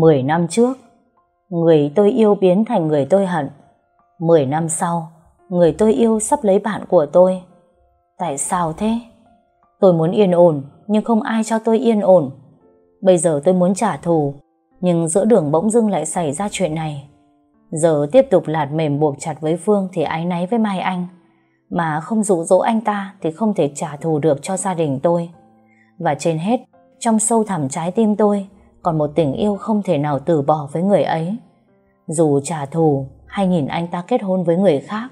Mười năm trước, người tôi yêu biến thành người tôi hận. Mười năm sau, người tôi yêu sắp lấy bạn của tôi. Tại sao thế? Tôi muốn yên ổn, nhưng không ai cho tôi yên ổn. Bây giờ tôi muốn trả thù, nhưng giữa đường bỗng dưng lại xảy ra chuyện này. Giờ tiếp tục lạt mềm buộc chặt với Phương thì ái náy với Mai Anh. Mà không dụ dỗ anh ta thì không thể trả thù được cho gia đình tôi. Và trên hết, trong sâu thẳm trái tim tôi còn một tình yêu không thể nào từ bỏ với người ấy. Dù trả thù hay nhìn anh ta kết hôn với người khác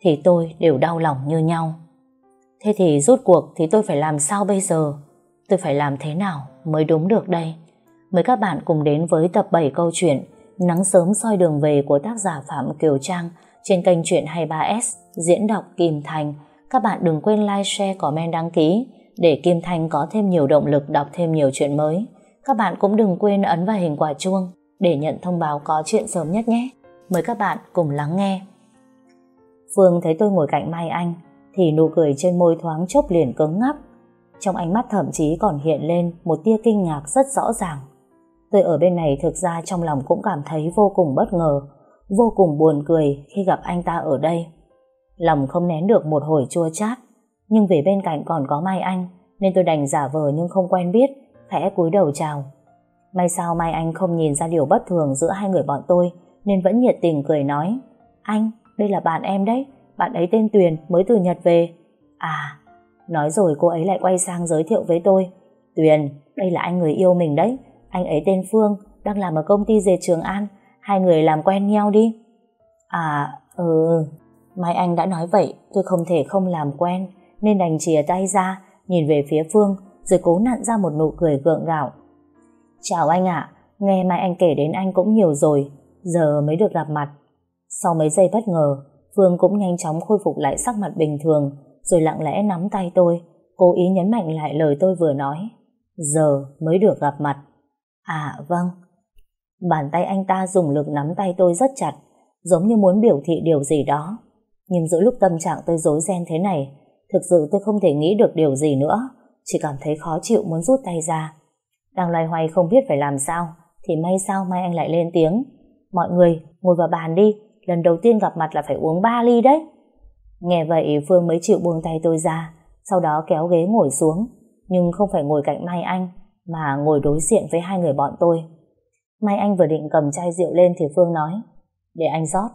thì tôi đều đau lòng như nhau. Thế thì rút cuộc thì tôi phải làm sao bây giờ? Tôi phải làm thế nào mới đúng được đây? Mời các bạn cùng đến với tập 7 câu chuyện Nắng sớm soi đường về của tác giả Phạm Kiều Trang trên kênh truyện 23S diễn đọc Kim Thành. Các bạn đừng quên like, share, comment, đăng ký để Kim Thành có thêm nhiều động lực đọc thêm nhiều chuyện mới. Các bạn cũng đừng quên ấn vào hình quả chuông để nhận thông báo có chuyện sớm nhất nhé. Mời các bạn cùng lắng nghe. Phương thấy tôi ngồi cạnh Mai Anh thì nụ cười trên môi thoáng chốc liền cứng ngắc. Trong ánh mắt thậm chí còn hiện lên một tia kinh ngạc rất rõ ràng. Tôi ở bên này thực ra trong lòng cũng cảm thấy vô cùng bất ngờ, vô cùng buồn cười khi gặp anh ta ở đây. Lòng không nén được một hồi chua chát, nhưng vì bên cạnh còn có Mai Anh, nên tôi đành giả vờ nhưng không quen biết, khẽ cúi đầu chào. May sao Mai Anh không nhìn ra điều bất thường giữa hai người bọn tôi, nên vẫn nhiệt tình cười nói, Anh, đây là bạn em đấy, bạn ấy tên Tuyền, mới từ Nhật về. À, nói rồi cô ấy lại quay sang giới thiệu với tôi. Tuyền, đây là anh người yêu mình đấy, anh ấy tên Phương, đang làm ở công ty dệt Trường An, hai người làm quen nhau đi. À, ừ, Mai Anh đã nói vậy, tôi không thể không làm quen, nên đành chìa tay ra, nhìn về phía Phương, rồi cố nặn ra một nụ cười gượng gạo. Chào anh ạ, nghe Mai Anh kể đến anh cũng nhiều rồi, giờ mới được gặp mặt. Sau mấy giây bất ngờ, Phương cũng nhanh chóng khôi phục lại sắc mặt bình thường, rồi lặng lẽ nắm tay tôi, cố ý nhấn mạnh lại lời tôi vừa nói. Giờ mới được gặp mặt. À vâng. Bàn tay anh ta dùng lực nắm tay tôi rất chặt, giống như muốn biểu thị điều gì đó. Nhưng giữa lúc tâm trạng tôi rối ren thế này, thực sự tôi không thể nghĩ được điều gì nữa, chỉ cảm thấy khó chịu muốn rút tay ra. Đang loay hoay không biết phải làm sao, thì may sao mai anh lại lên tiếng. Mọi người, ngồi vào bàn đi, lần đầu tiên gặp mặt là phải uống ba ly đấy. Nghe vậy Phương mới chịu buông tay tôi ra, sau đó kéo ghế ngồi xuống, nhưng không phải ngồi cạnh Mai Anh, mà ngồi đối diện với hai người bọn tôi. Mai Anh vừa định cầm chai rượu lên thì Phương nói, để anh rót.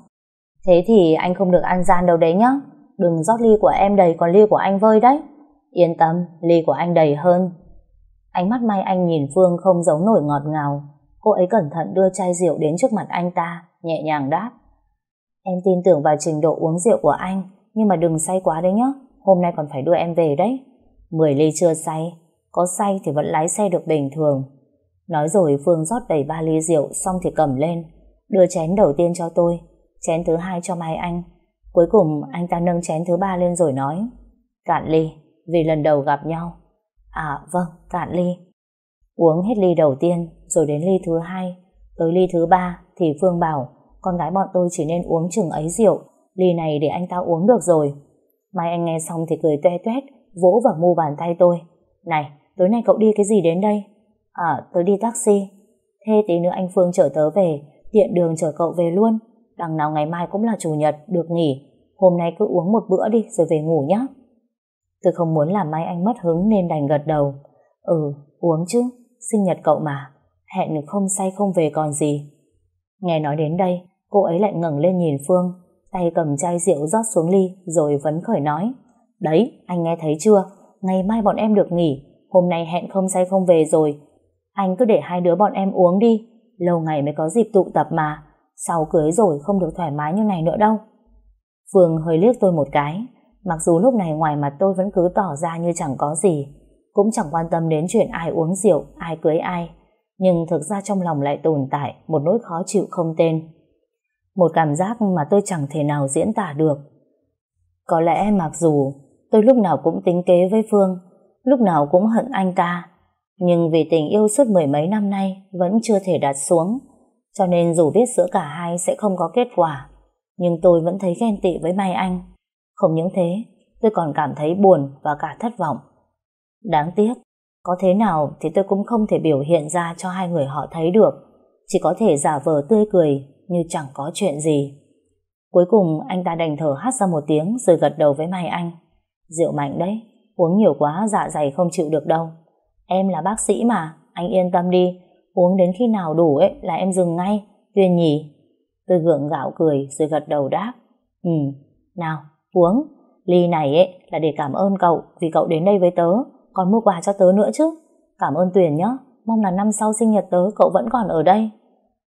Thế thì anh không được ăn gian đâu đấy nhá, đừng rót ly của em đầy còn ly của anh vơi đấy. Yên tâm, ly của anh đầy hơn. Ánh mắt Mai Anh nhìn Phương không giấu nổi ngọt ngào, cô ấy cẩn thận đưa chai rượu đến trước mặt anh ta, nhẹ nhàng đáp. Em tin tưởng vào trình độ uống rượu của anh, nhưng mà đừng say quá đấy nhá, hôm nay còn phải đưa em về đấy. Mười ly chưa say, có say thì vẫn lái xe được bình thường. Nói rồi Phương rót đầy ba ly rượu xong thì cầm lên, đưa chén đầu tiên cho tôi, chén thứ hai cho Mai Anh. Cuối cùng anh ta nâng chén thứ ba lên rồi nói, cạn ly, vì lần đầu gặp nhau. À vâng, cạn ly. Uống hết ly đầu tiên, rồi đến ly thứ hai, tới ly thứ ba thì Phương bảo, con gái bọn tôi chỉ nên uống chừng ấy rượu, ly này để anh ta uống được rồi. Mai anh nghe xong thì cười toe toét, vỗ vào mu bàn tay tôi. Này, tối nay cậu đi cái gì đến đây? À, tớ đi taxi. Thế tí nữa anh Phương chở tớ về, tiện đường chở cậu về luôn. Đằng nào ngày mai cũng là chủ nhật, được nghỉ. Hôm nay cứ uống một bữa đi rồi về ngủ nhé. Tôi không muốn làm Mai Anh mất hứng nên đành gật đầu. Ừ, uống chứ, sinh nhật cậu mà. Hẹn không say không về còn gì. Nghe nói đến đây, cô ấy lại ngẩng lên nhìn Phương, tay cầm chai rượu rót xuống ly rồi vấn khởi nói. Đấy, anh nghe thấy chưa? Ngày mai bọn em được nghỉ, hôm nay hẹn không say không về rồi. Anh cứ để hai đứa bọn em uống đi, lâu ngày mới có dịp tụ tập mà. Sau cưới rồi không được thoải mái như này nữa đâu. Phương hơi liếc tôi một cái, mặc dù lúc này ngoài mặt tôi vẫn cứ tỏ ra như chẳng có gì, cũng chẳng quan tâm đến chuyện ai uống rượu, ai cưới ai, nhưng thực ra trong lòng lại tồn tại một nỗi khó chịu không tên. Một cảm giác mà tôi chẳng thể nào diễn tả được. Có lẽ mặc dù tôi lúc nào cũng tính kế với Phương, lúc nào cũng hận anh ta, nhưng vì tình yêu suốt mười mấy năm nay vẫn chưa thể đặt xuống, cho nên dù biết giữa cả hai sẽ không có kết quả, nhưng tôi vẫn thấy ghen tị với Mai Anh. Không những thế, tôi còn cảm thấy buồn và cả thất vọng. Đáng tiếc, có thế nào thì tôi cũng không thể biểu hiện ra cho hai người họ thấy được. chỉ có thể giả vờ tươi cười như chẳng có chuyện gì. Cuối cùng anh ta đành thở hắt ra một tiếng rồi gật đầu với Mai Anh. Rượu mạnh đấy, uống nhiều quá dạ dày không chịu được đâu. Em là bác sĩ mà, anh yên tâm đi, uống đến khi nào đủ ấy là em dừng ngay, Tuyên nhỉ? Tôi gượng gạo cười rồi gật đầu đáp. Ừ, nào, uống, ly này ấy là để cảm ơn cậu vì cậu đến đây với tớ, còn mua quà cho tớ nữa chứ. Cảm ơn Tuyền nhé, mong là năm sau sinh nhật tớ cậu vẫn còn ở đây.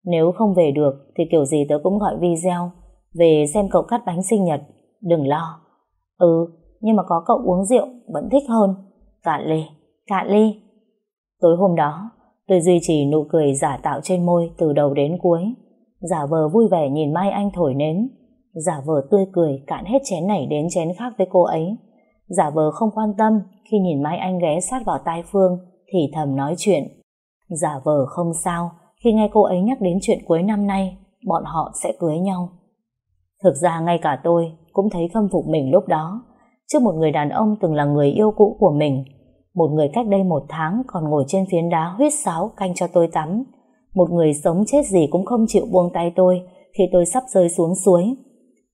Nếu không về được thì kiểu gì tớ cũng gọi video về xem cậu cắt bánh sinh nhật. Đừng lo. Ừ, nhưng mà có cậu uống rượu vẫn thích hơn. Cạn ly, cạn ly. Tối hôm đó, tôi duy trì nụ cười giả tạo trên môi từ đầu đến cuối. Giả vờ vui vẻ nhìn Mai Anh thổi nến. Giả vờ tươi cười cạn hết chén này đến chén khác với cô ấy. Giả vờ không quan tâm, khi nhìn Mai Anh ghé sát vào tai Phương, thì thầm nói chuyện. Giả vờ không sao, khi nghe cô ấy nhắc đến chuyện cuối năm nay, bọn họ sẽ cưới nhau. Thực ra ngay cả tôi cũng thấy khâm phục mình lúc đó trước một người đàn ông từng là người yêu cũ của mình, một người cách đây một tháng còn ngồi trên phiến đá huyết sáo canh cho tôi tắm một người sống chết gì cũng không chịu buông tay tôi khi tôi sắp rơi xuống suối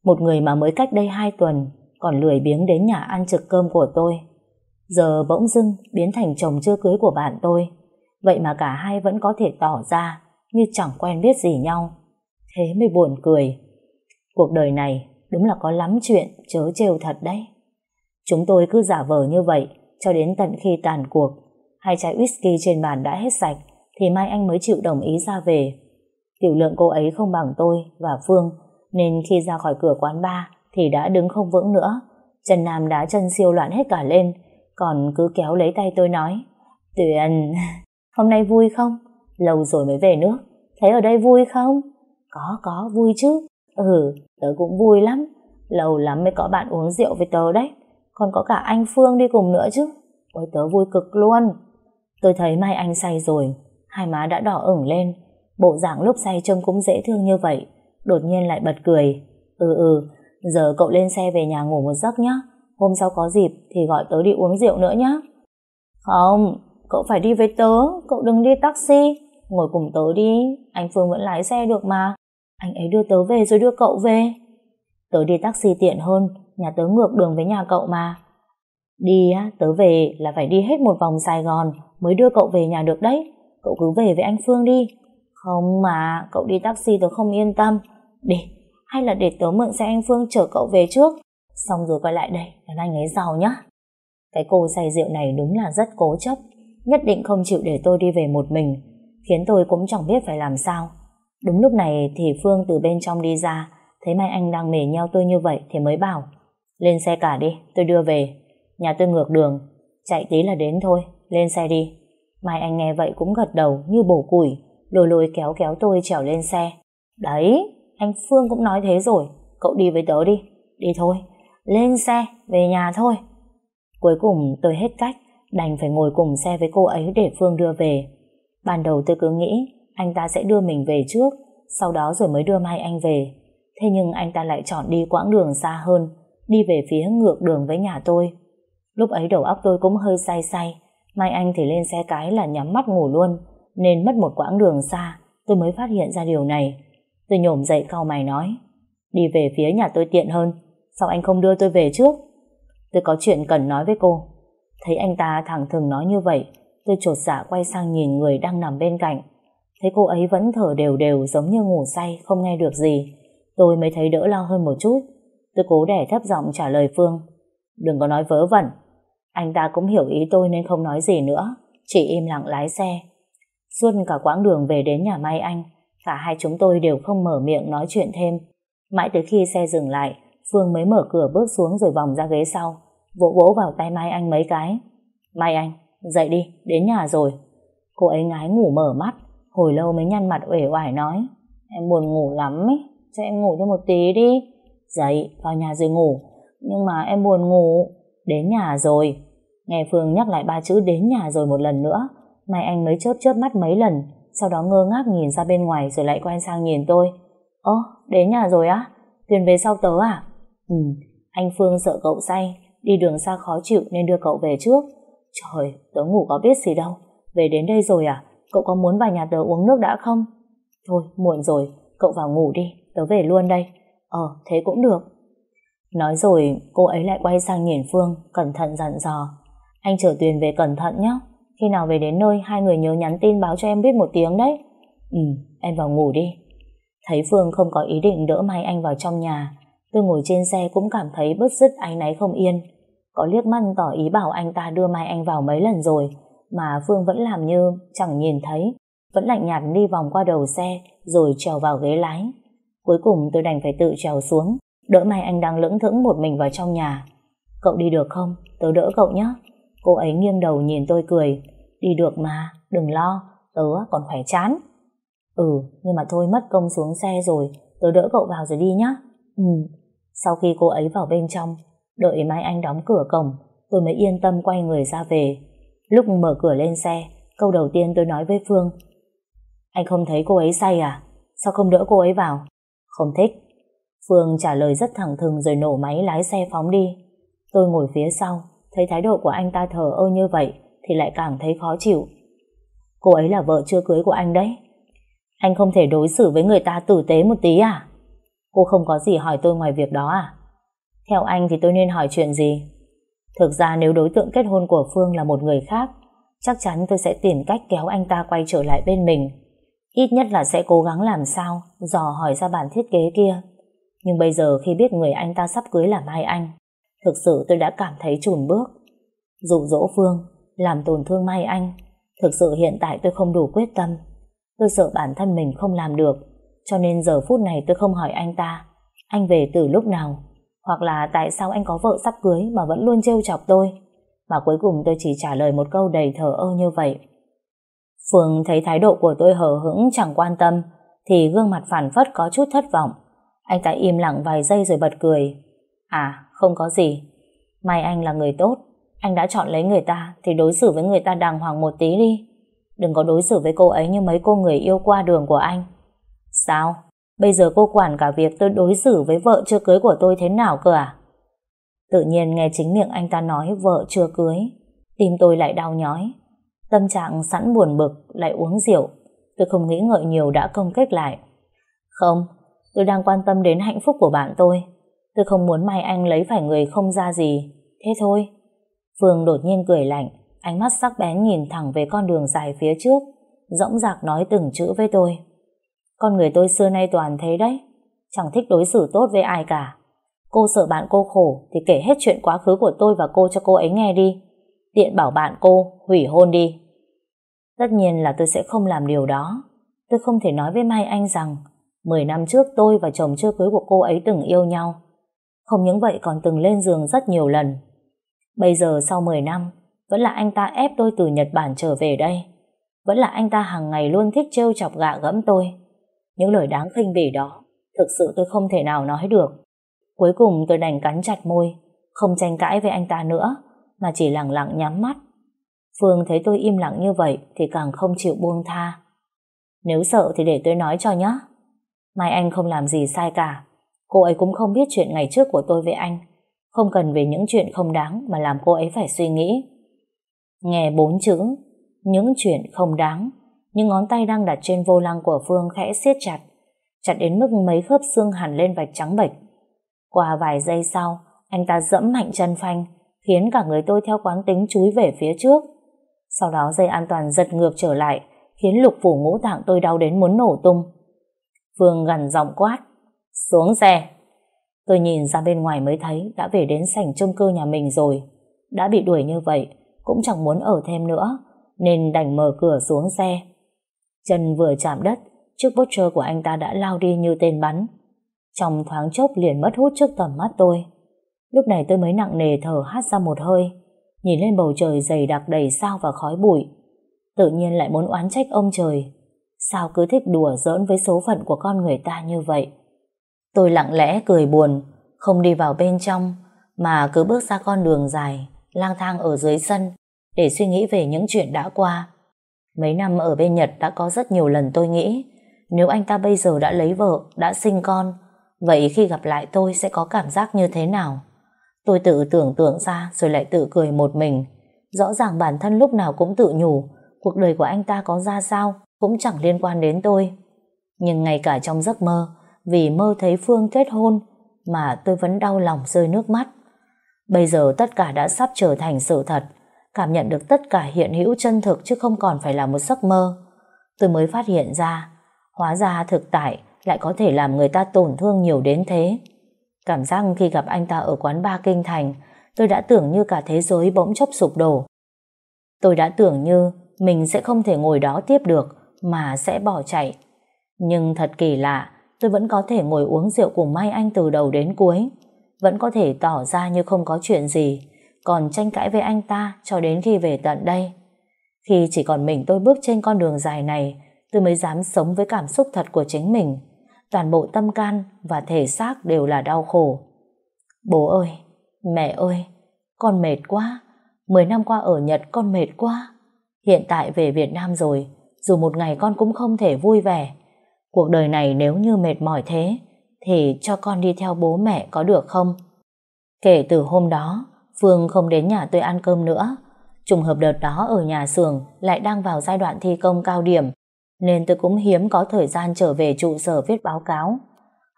một người mà mới cách đây hai tuần, còn lười biếng đến nhà ăn trực cơm của tôi giờ bỗng dưng biến thành chồng chưa cưới của bạn tôi vậy mà cả hai vẫn có thể tỏ ra như chẳng quen biết gì nhau thế mới buồn cười Cuộc đời này đúng là có lắm chuyện chớ trêu thật đấy. Chúng tôi cứ giả vờ như vậy cho đến tận khi tàn cuộc. Hai chai whisky trên bàn đã hết sạch thì Mai Anh mới chịu đồng ý ra về. Tiểu lượng cô ấy không bằng tôi và Phương nên khi ra khỏi cửa quán bar thì đã đứng không vững nữa. Trần Nam đã chân siêu loạn hết cả lên còn cứ kéo lấy tay tôi nói Tuyền, hôm nay vui không? Lâu rồi mới về nước Thấy ở đây vui không? Có, có, vui chứ Ừ, tớ cũng vui lắm. Lâu lắm mới có bạn uống rượu với tớ đấy. Còn có cả anh Phương đi cùng nữa chứ. Ôi tớ vui cực luôn. Tôi thấy Mai Anh say rồi. Hai má đã đỏ ửng lên. Bộ dạng lúc say trông cũng dễ thương như vậy. Đột nhiên lại bật cười. Ừ ừ, giờ cậu lên xe về nhà ngủ một giấc nhá. Hôm sau có dịp thì gọi tớ đi uống rượu nữa nhá. Không, cậu phải đi với tớ. Cậu đừng đi taxi. Ngồi cùng tớ đi. Anh Phương vẫn lái xe được mà. Anh ấy đưa tớ về rồi đưa cậu về. Tớ đi taxi tiện hơn, nhà tớ ngược đường với nhà cậu mà. Đi á, tớ về là phải đi hết một vòng Sài Gòn mới đưa cậu về nhà được đấy. Cậu cứ về với anh Phương đi. Không mà, cậu đi taxi tớ không yên tâm. Để, hay là để tớ mượn xe anh Phương chở cậu về trước. Xong rồi quay lại đây, đón anh ấy giàu nhá. Cái cô say rượu này đúng là rất cố chấp. Nhất định không chịu để tôi đi về một mình. Khiến tôi cũng chẳng biết phải làm sao. Đúng lúc này thì Phương từ bên trong đi ra, thấy Mai Anh đang mề nhau tôi như vậy thì mới bảo, lên xe cả đi, tôi đưa về. Nhà tôi ngược đường, chạy tí là đến thôi, lên xe đi. Mai Anh nghe vậy cũng gật đầu như bổ củi, lôi lôi kéo kéo tôi trèo lên xe. Đấy, anh Phương cũng nói thế rồi, cậu đi với tớ đi, đi thôi, lên xe, về nhà thôi. Cuối cùng tôi hết cách, đành phải ngồi cùng xe với cô ấy để Phương đưa về. Ban đầu tôi cứ nghĩ anh ta sẽ đưa mình về trước, sau đó rồi mới đưa Mai Anh về. Thế nhưng anh ta lại chọn đi quãng đường xa hơn, đi về phía ngược đường với nhà tôi. Lúc ấy đầu óc tôi cũng hơi say say, Mai Anh thì lên xe cái là nhắm mắt ngủ luôn, nên mất một quãng đường xa, tôi mới phát hiện ra điều này. Tôi nhổm dậy cau mày nói, đi về phía nhà tôi tiện hơn, sao anh không đưa tôi về trước? Tôi có chuyện cần nói với cô. Thấy anh ta thẳng thừng nói như vậy, tôi trột dạ quay sang nhìn người đang nằm bên cạnh. Thấy cô ấy vẫn thở đều đều giống như ngủ say, không nghe được gì. Tôi mới thấy đỡ lo hơn một chút. Tôi cố đẻ thấp giọng trả lời Phương. Đừng có nói vớ vẩn. Anh ta cũng hiểu ý tôi nên không nói gì nữa. Chỉ im lặng lái xe. Suốt cả quãng đường về đến nhà may Anh, cả hai chúng tôi đều không mở miệng nói chuyện thêm. Mãi tới khi xe dừng lại, Phương mới mở cửa bước xuống rồi vòng ra ghế sau, vỗ vỗ vào tay Mai Anh mấy cái. Mai Anh, dậy đi, đến nhà rồi. Cô ấy ngái ngủ mở mắt, Hồi lâu mới nhăn mặt uể oải nói Em buồn ngủ lắm ấy Cho em ngủ thêm một tí đi Dậy vào nhà rồi ngủ Nhưng mà em buồn ngủ Đến nhà rồi Nghe Phương nhắc lại ba chữ đến nhà rồi một lần nữa Mai anh mới chớp chớp mắt mấy lần sau đó ngơ ngác nhìn ra bên ngoài Rồi lại quay sang nhìn tôi Ơ đến nhà rồi á Tuyền về sau tớ à Ừ anh Phương sợ cậu say Đi đường xa khó chịu nên đưa cậu về trước Trời tớ ngủ có biết gì đâu Về đến đây rồi à Cậu có muốn vào nhà tớ uống nước đã không? Thôi, muộn rồi, cậu vào ngủ đi, tớ về luôn đây. Ờ, thế cũng được. Nói rồi, cô ấy lại quay sang nhìn Phương, cẩn thận dặn dò. Anh chở Tuyền về cẩn thận nhé. Khi nào về đến nơi, hai người nhớ nhắn tin báo cho em biết một tiếng đấy. Ừ, em vào ngủ đi. Thấy Phương không có ý định đỡ Mai Anh vào trong nhà, tôi ngồi trên xe cũng cảm thấy bứt rứt áy náy không yên. Có liếc mắt tỏ ý bảo anh ta đưa Mai Anh vào mấy lần rồi, mà Phương vẫn làm như chẳng nhìn thấy, vẫn lạnh nhạt đi vòng qua đầu xe rồi trèo vào ghế lái. Cuối cùng tôi đành phải tự trèo xuống, đỡ Mai Anh đang lững thững một mình vào trong nhà. Cậu đi được không? Tớ đỡ cậu nhé. Cô ấy nghiêng đầu nhìn tôi cười. Đi được mà, đừng lo, tớ còn khỏe chán. Ừ, nhưng mà thôi mất công xuống xe rồi, tớ đỡ cậu vào rồi đi nhá. Ừ. Sau khi cô ấy vào bên trong, đợi Mai Anh đóng cửa cổng, tôi mới yên tâm quay người ra về. Lúc mở cửa lên xe, câu đầu tiên tôi nói với Phương. Anh không thấy cô ấy say à? Sao không đỡ cô ấy vào? Không thích. Phương trả lời rất thẳng thừng rồi nổ máy lái xe phóng đi. Tôi ngồi phía sau, thấy thái độ của anh ta thờ ơ như vậy thì lại càng thấy khó chịu. Cô ấy là vợ chưa cưới của anh đấy. Anh không thể đối xử với người ta tử tế một tí à? Cô không có gì hỏi tôi ngoài việc đó à? Theo anh thì tôi nên hỏi chuyện gì? Thực ra nếu đối tượng kết hôn của Phương là một người khác, chắc chắn tôi sẽ tìm cách kéo anh ta quay trở lại bên mình. Ít nhất là sẽ cố gắng làm sao dò hỏi ra bản thiết kế kia. Nhưng bây giờ khi biết người anh ta sắp cưới là Mai Anh, thực sự tôi đã cảm thấy chùn bước. Dụ dỗ Phương, làm tổn thương Mai Anh, thực sự hiện tại tôi không đủ quyết tâm. Tôi sợ bản thân mình không làm được, cho nên giờ phút này tôi không hỏi anh ta, anh về từ lúc nào, hoặc là tại sao anh có vợ sắp cưới mà vẫn luôn trêu chọc tôi. Mà cuối cùng tôi chỉ trả lời một câu đầy thờ ơ như vậy. Phương thấy thái độ của tôi hờ hững chẳng quan tâm, thì gương mặt phản phất có chút thất vọng. Anh ta im lặng vài giây rồi bật cười. À, không có gì. May anh là người tốt. Anh đã chọn lấy người ta thì đối xử với người ta đàng hoàng một tí đi. Đừng có đối xử với cô ấy như mấy cô người yêu qua đường của anh. Sao? Bây giờ cô quản cả việc tôi đối xử với vợ chưa cưới của tôi thế nào cơ à? Tự nhiên nghe chính miệng anh ta nói vợ chưa cưới. Tim tôi lại đau nhói. Tâm trạng sẵn buồn bực lại uống rượu. Tôi không nghĩ ngợi nhiều đã công kích lại. Không, tôi đang quan tâm đến hạnh phúc của bạn tôi. Tôi không muốn Mai Anh lấy phải người không ra gì. Thế thôi. Phương đột nhiên cười lạnh, ánh mắt sắc bén nhìn thẳng về con đường dài phía trước, dõng dạc nói từng chữ với tôi. Con người tôi xưa nay toàn thế đấy, chẳng thích đối xử tốt với ai cả. Cô sợ bạn cô khổ thì kể hết chuyện quá khứ của tôi và cô cho cô ấy nghe đi. Tiện bảo bạn cô hủy hôn đi. Tất nhiên là tôi sẽ không làm điều đó. Tôi không thể nói với Mai Anh rằng 10 năm trước tôi và chồng chưa cưới của cô ấy từng yêu nhau. Không những vậy còn từng lên giường rất nhiều lần. Bây giờ sau 10 năm, vẫn là anh ta ép tôi từ Nhật Bản trở về đây. Vẫn là anh ta hàng ngày luôn thích trêu chọc gạ gẫm tôi. Những lời đáng khinh bỉ đó, thực sự tôi không thể nào nói được. Cuối cùng tôi đành cắn chặt môi, không tranh cãi với anh ta nữa, mà chỉ lặng lặng nhắm mắt. Phương thấy tôi im lặng như vậy thì càng không chịu buông tha. Nếu sợ thì để tôi nói cho nhé. Mai anh không làm gì sai cả. Cô ấy cũng không biết chuyện ngày trước của tôi với anh. Không cần về những chuyện không đáng mà làm cô ấy phải suy nghĩ. Nghe bốn chữ, những chuyện không đáng, những ngón tay đang đặt trên vô lăng của Phương khẽ siết chặt, chặt đến mức mấy khớp xương hẳn lên vạch trắng bệch. Qua vài giây sau, anh ta dẫm mạnh chân phanh, khiến cả người tôi theo quán tính chúi về phía trước. Sau đó dây an toàn giật ngược trở lại, khiến lục phủ ngũ tạng tôi đau đến muốn nổ tung. Phương gần giọng quát, xuống xe. Tôi nhìn ra bên ngoài mới thấy đã về đến sảnh chung cư nhà mình rồi. Đã bị đuổi như vậy, cũng chẳng muốn ở thêm nữa, nên đành mở cửa xuống xe. Chân vừa chạm đất, chiếc Porsche của anh ta đã lao đi như tên bắn. Trong thoáng chốc liền mất hút trước tầm mắt tôi. Lúc này tôi mới nặng nề thở hát ra một hơi, nhìn lên bầu trời dày đặc đầy sao và khói bụi. Tự nhiên lại muốn oán trách ông trời. Sao cứ thích đùa giỡn với số phận của con người ta như vậy? Tôi lặng lẽ cười buồn, không đi vào bên trong, mà cứ bước ra con đường dài, lang thang ở dưới sân, để suy nghĩ về những chuyện đã qua. Mấy năm ở bên Nhật đã có rất nhiều lần tôi nghĩ, nếu anh ta bây giờ đã lấy vợ, đã sinh con, vậy khi gặp lại tôi sẽ có cảm giác như thế nào? Tôi tự tưởng tượng ra rồi lại tự cười một mình. Rõ ràng bản thân lúc nào cũng tự nhủ, cuộc đời của anh ta có ra sao cũng chẳng liên quan đến tôi. Nhưng ngay cả trong giấc mơ, vì mơ thấy Phương kết hôn, mà tôi vẫn đau lòng rơi nước mắt. Bây giờ tất cả đã sắp trở thành sự thật, cảm nhận được tất cả hiện hữu chân thực chứ không còn phải là một giấc mơ. Tôi mới phát hiện ra, hóa ra thực tại lại có thể làm người ta tổn thương nhiều đến thế. Cảm giác khi gặp anh ta ở quán ba Kinh Thành, tôi đã tưởng như cả thế giới bỗng chốc sụp đổ. Tôi đã tưởng như mình sẽ không thể ngồi đó tiếp được mà sẽ bỏ chạy. Nhưng thật kỳ lạ, tôi vẫn có thể ngồi uống rượu cùng Mai Anh từ đầu đến cuối. Vẫn có thể tỏ ra như không có chuyện gì, còn tranh cãi với anh ta cho đến khi về tận đây. Khi chỉ còn mình tôi bước trên con đường dài này, tôi mới dám sống với cảm xúc thật của chính mình. Toàn bộ tâm can và thể xác đều là đau khổ. Bố ơi, mẹ ơi, con mệt quá. Mười năm qua ở Nhật con mệt quá. Hiện tại về Việt Nam rồi, dù một ngày con cũng không thể vui vẻ. Cuộc đời này nếu như mệt mỏi thế, thì cho con đi theo bố mẹ có được không? Kể từ hôm đó, Phương không đến nhà tôi ăn cơm nữa. Trùng hợp đợt đó ở nhà xưởng lại đang vào giai đoạn thi công cao điểm, nên tôi cũng hiếm có thời gian trở về trụ sở viết báo cáo.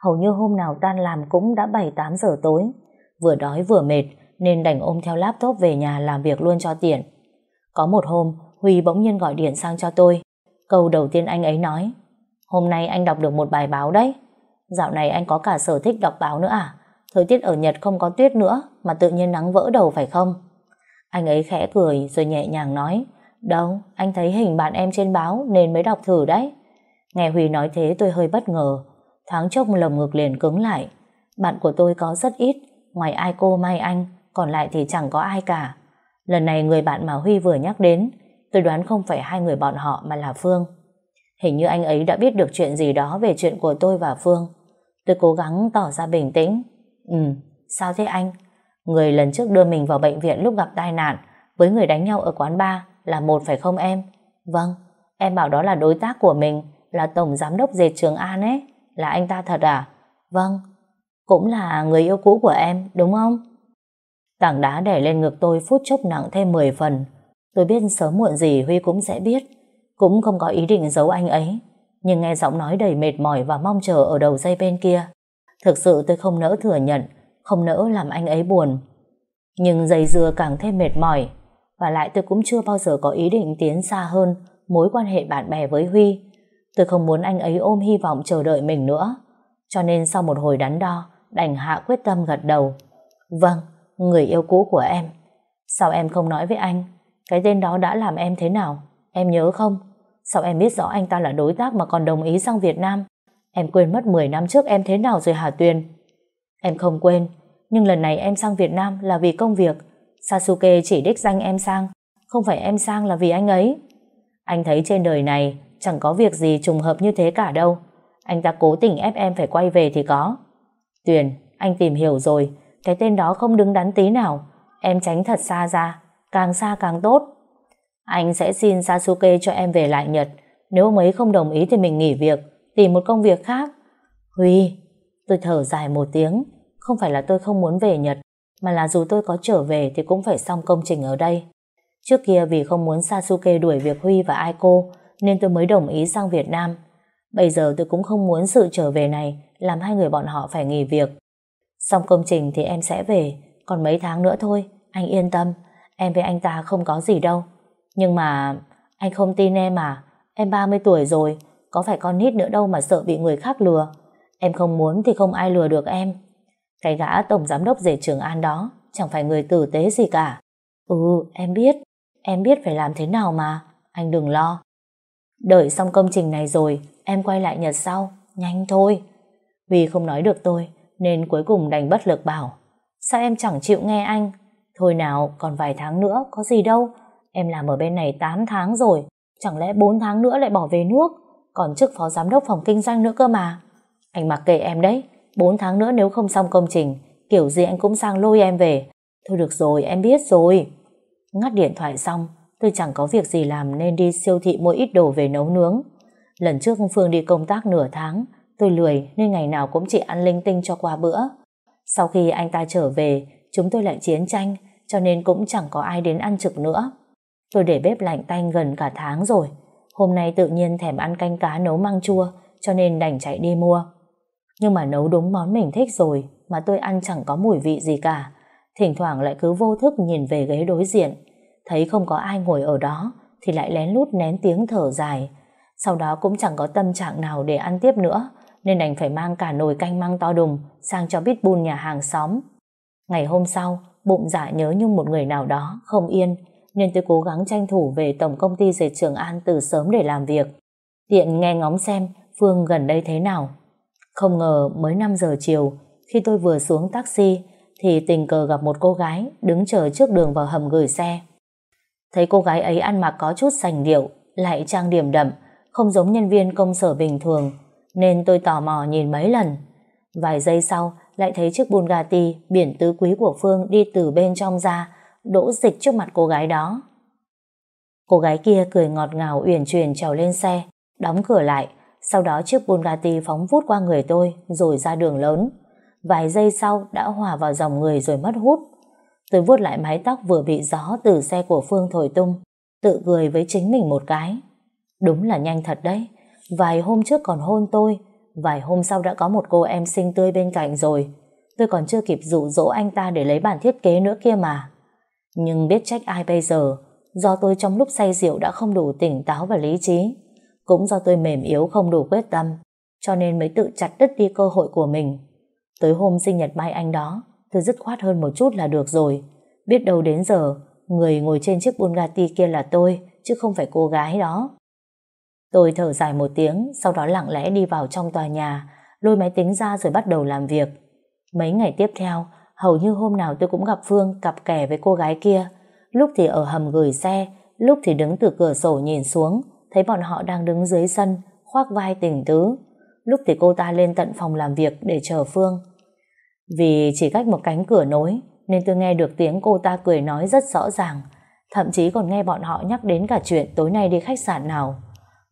Hầu như hôm nào tan làm cũng đã 7-8 giờ tối. Vừa đói vừa mệt, nên đành ôm theo laptop về nhà làm việc luôn cho tiện. Có một hôm, Huy bỗng nhiên gọi điện sang cho tôi. Câu đầu tiên anh ấy nói, hôm nay anh đọc được một bài báo đấy. Dạo này anh có cả sở thích đọc báo nữa à? Thời tiết ở Nhật không có tuyết nữa, mà tự nhiên nắng vỡ đầu phải không? Anh ấy khẽ cười rồi nhẹ nhàng nói, đâu, anh thấy hình bạn em trên báo nên mới đọc thử đấy. Nghe Huy nói thế tôi hơi bất ngờ, Tháng chốc lồng ngực liền cứng lại. Bạn của tôi có rất ít, ngoài ai cô Mai Anh, còn lại thì chẳng có ai cả. Lần này người bạn mà Huy vừa nhắc đến, tôi đoán không phải hai người bọn họ mà là Phương. Hình như anh ấy đã biết được chuyện gì đó về chuyện của tôi và Phương. Tôi cố gắng tỏ ra bình tĩnh. Ừ, sao thế anh? Người lần trước đưa mình vào bệnh viện lúc gặp tai nạn với người đánh nhau ở quán bar là một phải không em? Vâng, em bảo đó là đối tác của mình, là tổng giám đốc dệt Trường An ấy. Là anh ta thật à? Vâng, cũng là người yêu cũ của em, đúng không? Tảng đá đè lên ngực tôi phút chốc nặng thêm 10 phần. Tôi biết sớm muộn gì Huy cũng sẽ biết. Cũng không có ý định giấu anh ấy. Nhưng nghe giọng nói đầy mệt mỏi và mong chờ ở đầu dây bên kia. Thực sự tôi không nỡ thừa nhận, không nỡ làm anh ấy buồn. Nhưng dây dưa càng thêm mệt mỏi. Và lại tôi cũng chưa bao giờ có ý định tiến xa hơn mối quan hệ bạn bè với Huy. Tôi không muốn anh ấy ôm hy vọng chờ đợi mình nữa. Cho nên sau một hồi đắn đo, đành hạ quyết tâm gật đầu. Vâng, người yêu cũ của em. Sao em không nói với anh? Cái tên đó đã làm em thế nào? Em nhớ không? Sao em biết rõ anh ta là đối tác mà còn đồng ý sang Việt Nam? Em quên mất 10 năm trước em thế nào rồi hả Tuyền? Em không quên, nhưng lần này em sang Việt Nam là vì công việc. Sasuke chỉ đích danh em sang, không phải em sang là vì anh ấy. Anh thấy trên đời này chẳng có việc gì trùng hợp như thế cả đâu. Anh ta cố tình ép em phải quay về thì có. Tuyền, anh tìm hiểu rồi, cái tên đó không đứng đắn tí nào. Em tránh thật xa ra, càng xa càng tốt. Anh sẽ xin Sasuke cho em về lại Nhật. Nếu ông ấy không đồng ý thì mình nghỉ việc, tìm một công việc khác. Huy, tôi thở dài một tiếng. Không phải là tôi không muốn về Nhật, mà là dù tôi có trở về thì cũng phải xong công trình ở đây. Trước kia vì không muốn Sasuke đuổi việc Huy và Aiko, nên tôi mới đồng ý sang Việt Nam. Bây giờ tôi cũng không muốn sự trở về này làm hai người bọn họ phải nghỉ việc. Xong công trình thì em sẽ về, còn mấy tháng nữa thôi, anh yên tâm, em với anh ta không có gì đâu. Nhưng mà anh không tin em à, em 30 tuổi rồi, có phải con nít nữa đâu mà sợ bị người khác lừa. Em không muốn thì không ai lừa được em. Cái gã tổng giám đốc rể trường An đó chẳng phải người tử tế gì cả. Ừ, em biết, em biết phải làm thế nào mà, anh đừng lo. Đợi xong công trình này rồi, em quay lại Nhật sau, nhanh thôi. Vì không nói được tôi, nên cuối cùng đành bất lực bảo Sao em chẳng chịu nghe anh Thôi nào còn vài tháng nữa Có gì đâu Em làm ở bên này 8 tháng rồi Chẳng lẽ 4 tháng nữa lại bỏ về nước? Còn chức phó giám đốc phòng kinh doanh nữa cơ mà. Anh mặc kệ em đấy 4 tháng nữa nếu không xong công trình Kiểu gì anh cũng sang lôi em về. Thôi được rồi em biết rồi. Ngắt điện thoại xong Tôi chẳng có việc gì làm nên đi siêu thị mua ít đồ về nấu nướng. Lần trước Phương đi công tác nửa tháng Tôi lười nên ngày nào cũng chỉ ăn linh tinh cho qua bữa. Sau khi anh ta trở về, chúng tôi lại chiến tranh, cho nên cũng chẳng có ai đến ăn trực nữa. Tôi để bếp lạnh tanh gần cả tháng rồi. Hôm nay tự nhiên thèm ăn canh cá nấu măng chua, cho nên đành chạy đi mua. Nhưng mà nấu đúng món mình thích rồi mà tôi ăn chẳng có mùi vị gì cả. Thỉnh thoảng lại cứ vô thức nhìn về ghế đối diện. Thấy không có ai ngồi ở đó thì lại lén lút nén tiếng thở dài. Sau đó cũng chẳng có tâm trạng nào để ăn tiếp nữa nên đành phải mang cả nồi canh măng to đùng sang cho bít bùn nhà hàng xóm. Ngày hôm sau, bụng dạ nhớ như một người nào đó, không yên, nên tôi cố gắng tranh thủ về tổng công ty dệt Trường An từ sớm để làm việc. Tiện nghe ngóng xem Phương gần đây thế nào. Không ngờ mới 5 giờ chiều, khi tôi vừa xuống taxi, thì tình cờ gặp một cô gái đứng chờ trước đường vào hầm gửi xe. Thấy cô gái ấy ăn mặc có chút sành điệu, lại trang điểm đậm, không giống nhân viên công sở bình thường, nên tôi tò mò nhìn mấy lần. Vài giây sau, lại thấy chiếc Bugatti biển tứ quý của Phương đi từ bên trong ra, đỗ dịch trước mặt cô gái đó. Cô gái kia cười ngọt ngào uyển chuyển trèo lên xe, đóng cửa lại, sau đó chiếc Bugatti phóng vút qua người tôi rồi ra đường lớn. Vài giây sau đã hòa vào dòng người rồi mất hút. Tôi vuốt lại mái tóc vừa bị gió từ xe của Phương thổi tung, tự cười với chính mình một cái. Đúng là nhanh thật đấy, vài hôm trước còn hôn tôi, vài hôm sau đã có một cô em xinh tươi bên cạnh rồi. Tôi còn chưa kịp dụ dỗ anh ta để lấy bản thiết kế nữa kia mà. Nhưng biết trách ai bây giờ, do tôi trong lúc say rượu đã không đủ tỉnh táo và lý trí. Cũng do tôi mềm yếu không đủ quyết tâm, cho nên mới tự chặt đứt đi cơ hội của mình. Tới hôm sinh nhật Mai Anh đó, tôi dứt khoát hơn một chút là được rồi. Biết đâu đến giờ, người ngồi trên chiếc Bugatti kia là tôi, chứ không phải cô gái đó. Tôi thở dài một tiếng, sau đó lặng lẽ đi vào trong tòa nhà, lôi máy tính ra rồi bắt đầu làm việc. Mấy ngày tiếp theo, hầu như hôm nào tôi cũng gặp Phương cặp kè với cô gái kia. Lúc thì ở hầm gửi xe, lúc thì đứng từ cửa sổ nhìn xuống, thấy bọn họ đang đứng dưới sân, khoác vai tình tứ. Lúc thì cô ta lên tận phòng làm việc để chờ Phương. Vì chỉ cách một cánh cửa nối, nên tôi nghe được tiếng cô ta cười nói rất rõ ràng, thậm chí còn nghe bọn họ nhắc đến cả chuyện tối nay đi khách sạn nào.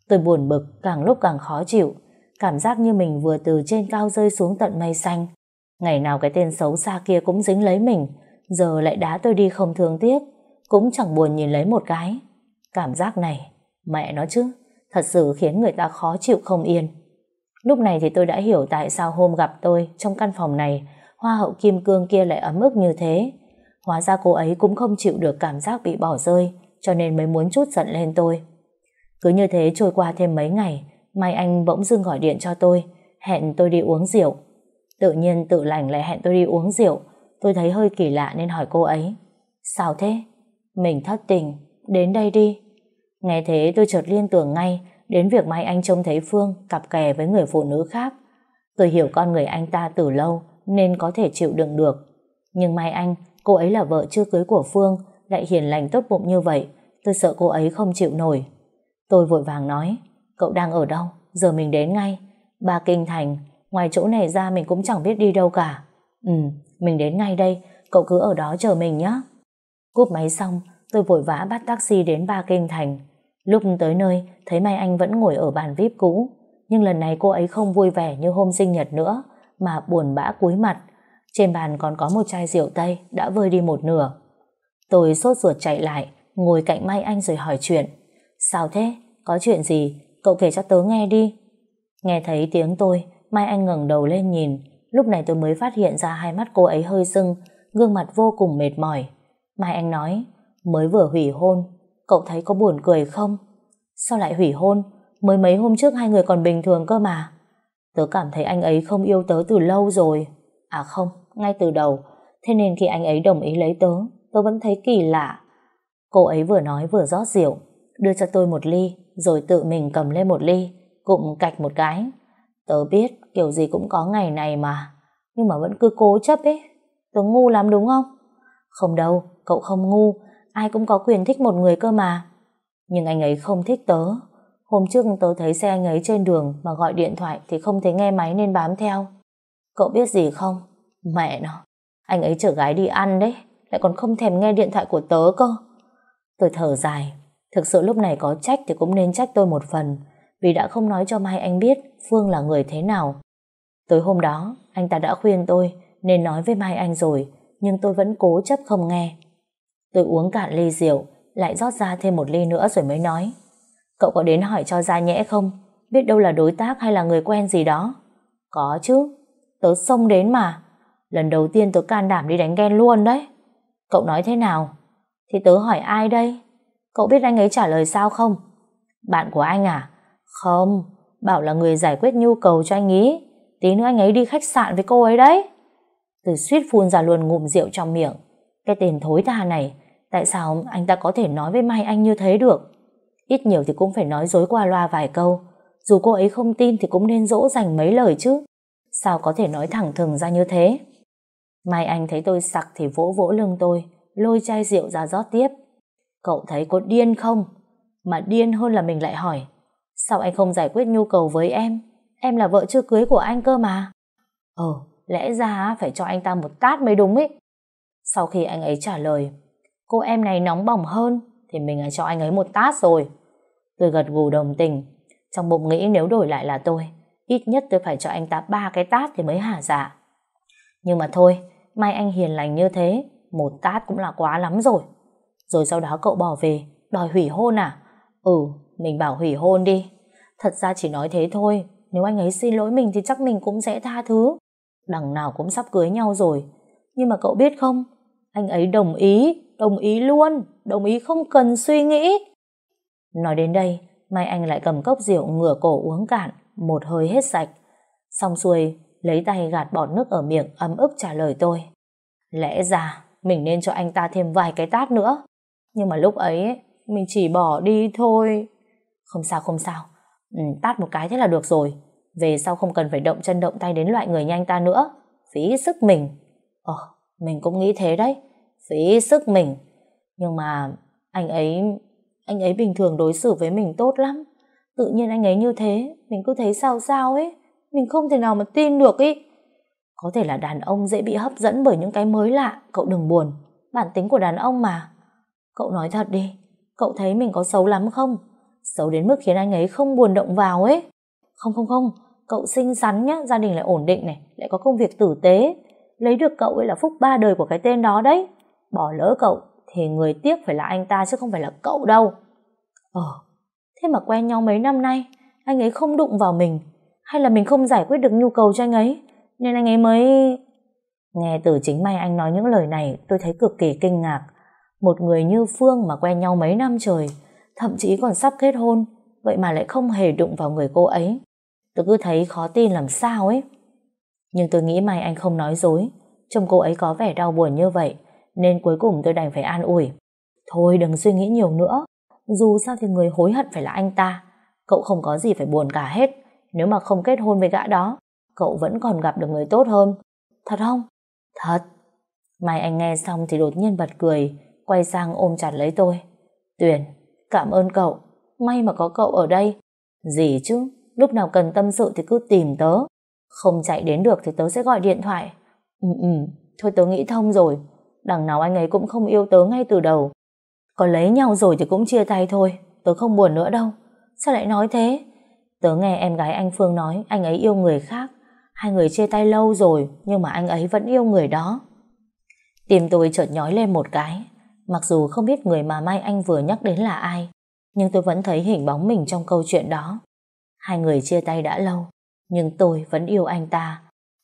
Tôi buồn bực, càng lúc càng khó chịu, cảm giác như mình vừa từ trên cao rơi xuống tận mây xanh. Ngày nào cái tên xấu xa kia cũng dính lấy mình, giờ lại đá tôi đi không thương tiếc, cũng chẳng buồn nhìn lấy một cái. Cảm giác này, mẹ nó chứ, thật sự khiến người ta khó chịu không yên. Lúc này thì tôi đã hiểu tại sao hôm gặp tôi trong căn phòng này, hoa hậu kim cương kia lại ấm ức như thế. Hóa ra cô ấy cũng không chịu được cảm giác bị bỏ rơi, cho nên mới muốn chút giận lên tôi. Cứ như thế trôi qua thêm mấy ngày, Mai Anh bỗng dưng gọi điện cho tôi, hẹn tôi đi uống rượu. Tự nhiên tự lành lại hẹn tôi đi uống rượu, tôi thấy hơi kỳ lạ nên hỏi cô ấy. Sao thế? Mình thất tình, đến đây đi. Nghe thế tôi chợt liên tưởng ngay đến việc Mai Anh trông thấy Phương cặp kè với người phụ nữ khác. Tôi hiểu con người anh ta từ lâu nên có thể chịu đựng được. Nhưng Mai Anh, cô ấy là vợ chưa cưới của Phương, lại hiền lành tốt bụng như vậy, tôi sợ cô ấy không chịu nổi. Tôi vội vàng nói, cậu đang ở đâu? Giờ mình đến ngay. Ba Kinh Thành, ngoài chỗ này ra mình cũng chẳng biết đi đâu cả. Ừ, mình đến ngay đây, cậu cứ ở đó chờ mình nhé. Cúp máy xong, tôi vội vã bắt taxi đến Ba Kinh Thành. Lúc tới nơi, thấy Mai Anh vẫn ngồi ở bàn VIP cũ, nhưng lần này cô ấy không vui vẻ như hôm sinh nhật nữa, mà buồn bã cúi mặt. Trên bàn còn có một chai rượu Tây đã vơi đi một nửa. Tôi sốt ruột chạy lại, ngồi cạnh Mai Anh rồi hỏi chuyện. Sao thế? Có chuyện gì? Cậu kể cho tớ nghe đi. Nghe thấy tiếng tôi, Mai Anh ngẩng đầu lên nhìn. Lúc này tôi mới phát hiện ra hai mắt cô ấy hơi sưng, gương mặt vô cùng mệt mỏi. Mai Anh nói, mới vừa hủy hôn, cậu thấy có buồn cười không? Sao lại hủy hôn? Mới mấy hôm trước hai người còn bình thường cơ mà. Tớ cảm thấy anh ấy không yêu tớ từ lâu rồi. À không, ngay từ đầu. Thế nên khi anh ấy đồng ý lấy tớ, tớ vẫn thấy kỳ lạ. Cô ấy vừa nói vừa rót rượu, đưa cho tôi một ly, rồi tự mình cầm lên một ly, cụm cạch một cái. Tớ biết kiểu gì cũng có ngày này mà, nhưng mà vẫn cứ cố chấp ấy. Tớ ngu lắm đúng không? Không đâu, cậu không ngu, ai cũng có quyền thích một người cơ mà. Nhưng anh ấy không thích tớ. Hôm trước tớ thấy xe anh ấy trên đường mà gọi điện thoại thì không thấy nghe máy nên bám theo. Cậu biết gì không? Mẹ nó, anh ấy chở gái đi ăn đấy, lại còn không thèm nghe điện thoại của tớ cơ. Tôi thở dài, Thực sự lúc này có trách thì cũng nên trách tôi một phần vì đã không nói cho Mai Anh biết Phương là người thế nào. Tối hôm đó, anh ta đã khuyên tôi nên nói với Mai Anh rồi nhưng tôi vẫn cố chấp không nghe. Tôi uống cạn ly rượu lại rót ra thêm một ly nữa rồi mới nói Cậu có đến hỏi cho ra nhẽ không? Biết đâu là đối tác hay là người quen gì đó. Có chứ, tớ xông đến mà. Lần đầu tiên tớ can đảm đi đánh ghen luôn đấy. Cậu nói thế nào? Thì tớ hỏi ai đây? Cậu biết anh ấy trả lời sao không? Bạn của anh à? Không, bảo là người giải quyết nhu cầu cho anh ý. Tí nữa anh ấy đi khách sạn với cô ấy đấy. Từ suýt phun ra luôn ngụm rượu trong miệng. Cái tên thối tha này, tại sao anh ta có thể nói với Mai Anh như thế được? Ít nhiều thì cũng phải nói dối qua loa vài câu. Dù cô ấy không tin thì cũng nên dỗ dành mấy lời chứ. Sao có thể nói thẳng thừng ra như thế? Mai Anh thấy tôi sặc thì vỗ vỗ lưng tôi, lôi chai rượu ra rót tiếp. Cậu thấy có điên không? Mà điên hơn là mình lại hỏi. Sao anh không giải quyết nhu cầu với em? Em là vợ chưa cưới của anh cơ mà. Ờ, lẽ ra phải cho anh ta một tát mới đúng ấy. Sau khi anh ấy trả lời, cô em này nóng bỏng hơn, thì mình cho anh ấy một tát rồi. Tôi gật gù đồng tình, trong bụng nghĩ nếu đổi lại là tôi, ít nhất tôi phải cho anh ta ba cái tát thì mới hả dạ. Nhưng mà thôi, may anh hiền lành như thế, một tát cũng là quá lắm rồi. Rồi sau đó cậu bỏ về, đòi hủy hôn à? Ừ, mình bảo hủy hôn đi. Thật ra chỉ nói thế thôi, nếu anh ấy xin lỗi mình thì chắc mình cũng sẽ tha thứ. Đằng nào cũng sắp cưới nhau rồi. Nhưng mà cậu biết không, anh ấy đồng ý, đồng ý luôn, đồng ý không cần suy nghĩ. Nói đến đây, Mai Anh lại cầm cốc rượu ngửa cổ uống cạn, một hơi hết sạch. Xong xuôi, lấy tay gạt bọt nước ở miệng ấm ức trả lời tôi. Lẽ ra, mình nên cho anh ta thêm vài cái tát nữa. Nhưng mà lúc ấy, mình chỉ bỏ đi thôi. Không sao, không sao. Ừ, tát một cái thế là được rồi. Về sau không cần phải động chân động tay đến loại người như anh ta nữa. Phí sức mình. Ồ, mình cũng nghĩ thế đấy. Phí sức mình. Nhưng mà anh ấy anh ấy bình thường đối xử với mình tốt lắm. Tự nhiên anh ấy như thế, mình cứ thấy sao sao ấy. Mình không thể nào mà tin được ý. Có thể là đàn ông dễ bị hấp dẫn bởi những cái mới lạ, cậu đừng buồn. Bản tính của đàn ông mà. Cậu nói thật đi, cậu thấy mình có xấu lắm không? Xấu đến mức khiến anh ấy không buồn động vào ấy. Không không không, cậu xinh xắn nhá, gia đình lại ổn định này, lại có công việc tử tế. Lấy được cậu ấy là phúc ba đời của cái tên đó đấy. Bỏ lỡ cậu thì người tiếc phải là anh ta chứ không phải là cậu đâu. Ờ, thế mà quen nhau mấy năm nay, anh ấy không đụng vào mình, hay là mình không giải quyết được nhu cầu cho anh ấy, nên anh ấy mới... Nghe từ chính may anh nói những lời này, tôi thấy cực kỳ kinh ngạc. Một người như Phương mà quen nhau mấy năm trời, thậm chí còn sắp kết hôn, vậy mà lại không hề đụng vào người cô ấy. Tôi cứ thấy khó tin làm sao ấy. Nhưng tôi nghĩ may anh không nói dối, trông cô ấy có vẻ đau buồn như vậy, nên cuối cùng tôi đành phải an ủi. Thôi đừng suy nghĩ nhiều nữa, dù sao thì người hối hận phải là anh ta. Cậu không có gì phải buồn cả hết, nếu mà không kết hôn với gã đó, cậu vẫn còn gặp được người tốt hơn. Thật không? Thật. Mai anh nghe xong thì đột nhiên bật cười, quay sang ôm chặt lấy tôi. Tuyền, cảm ơn cậu, may mà có cậu ở đây. Gì chứ, lúc nào cần tâm sự thì cứ tìm tớ. Không chạy đến được thì tớ sẽ gọi điện thoại. Ừ ừ, thôi tớ nghĩ thông rồi. Đằng nào anh ấy cũng không yêu tớ ngay từ đầu. Có lấy nhau rồi thì cũng chia tay thôi, tớ không buồn nữa đâu. Sao lại nói thế? Tớ nghe em gái anh Phương nói anh ấy yêu người khác. Hai người chia tay lâu rồi nhưng mà anh ấy vẫn yêu người đó. Tim tôi chợt nhói lên một cái. Mặc dù không biết người mà Mai Anh vừa nhắc đến là ai, nhưng tôi vẫn thấy hình bóng mình trong câu chuyện đó. Hai người chia tay đã lâu, nhưng tôi vẫn yêu anh ta.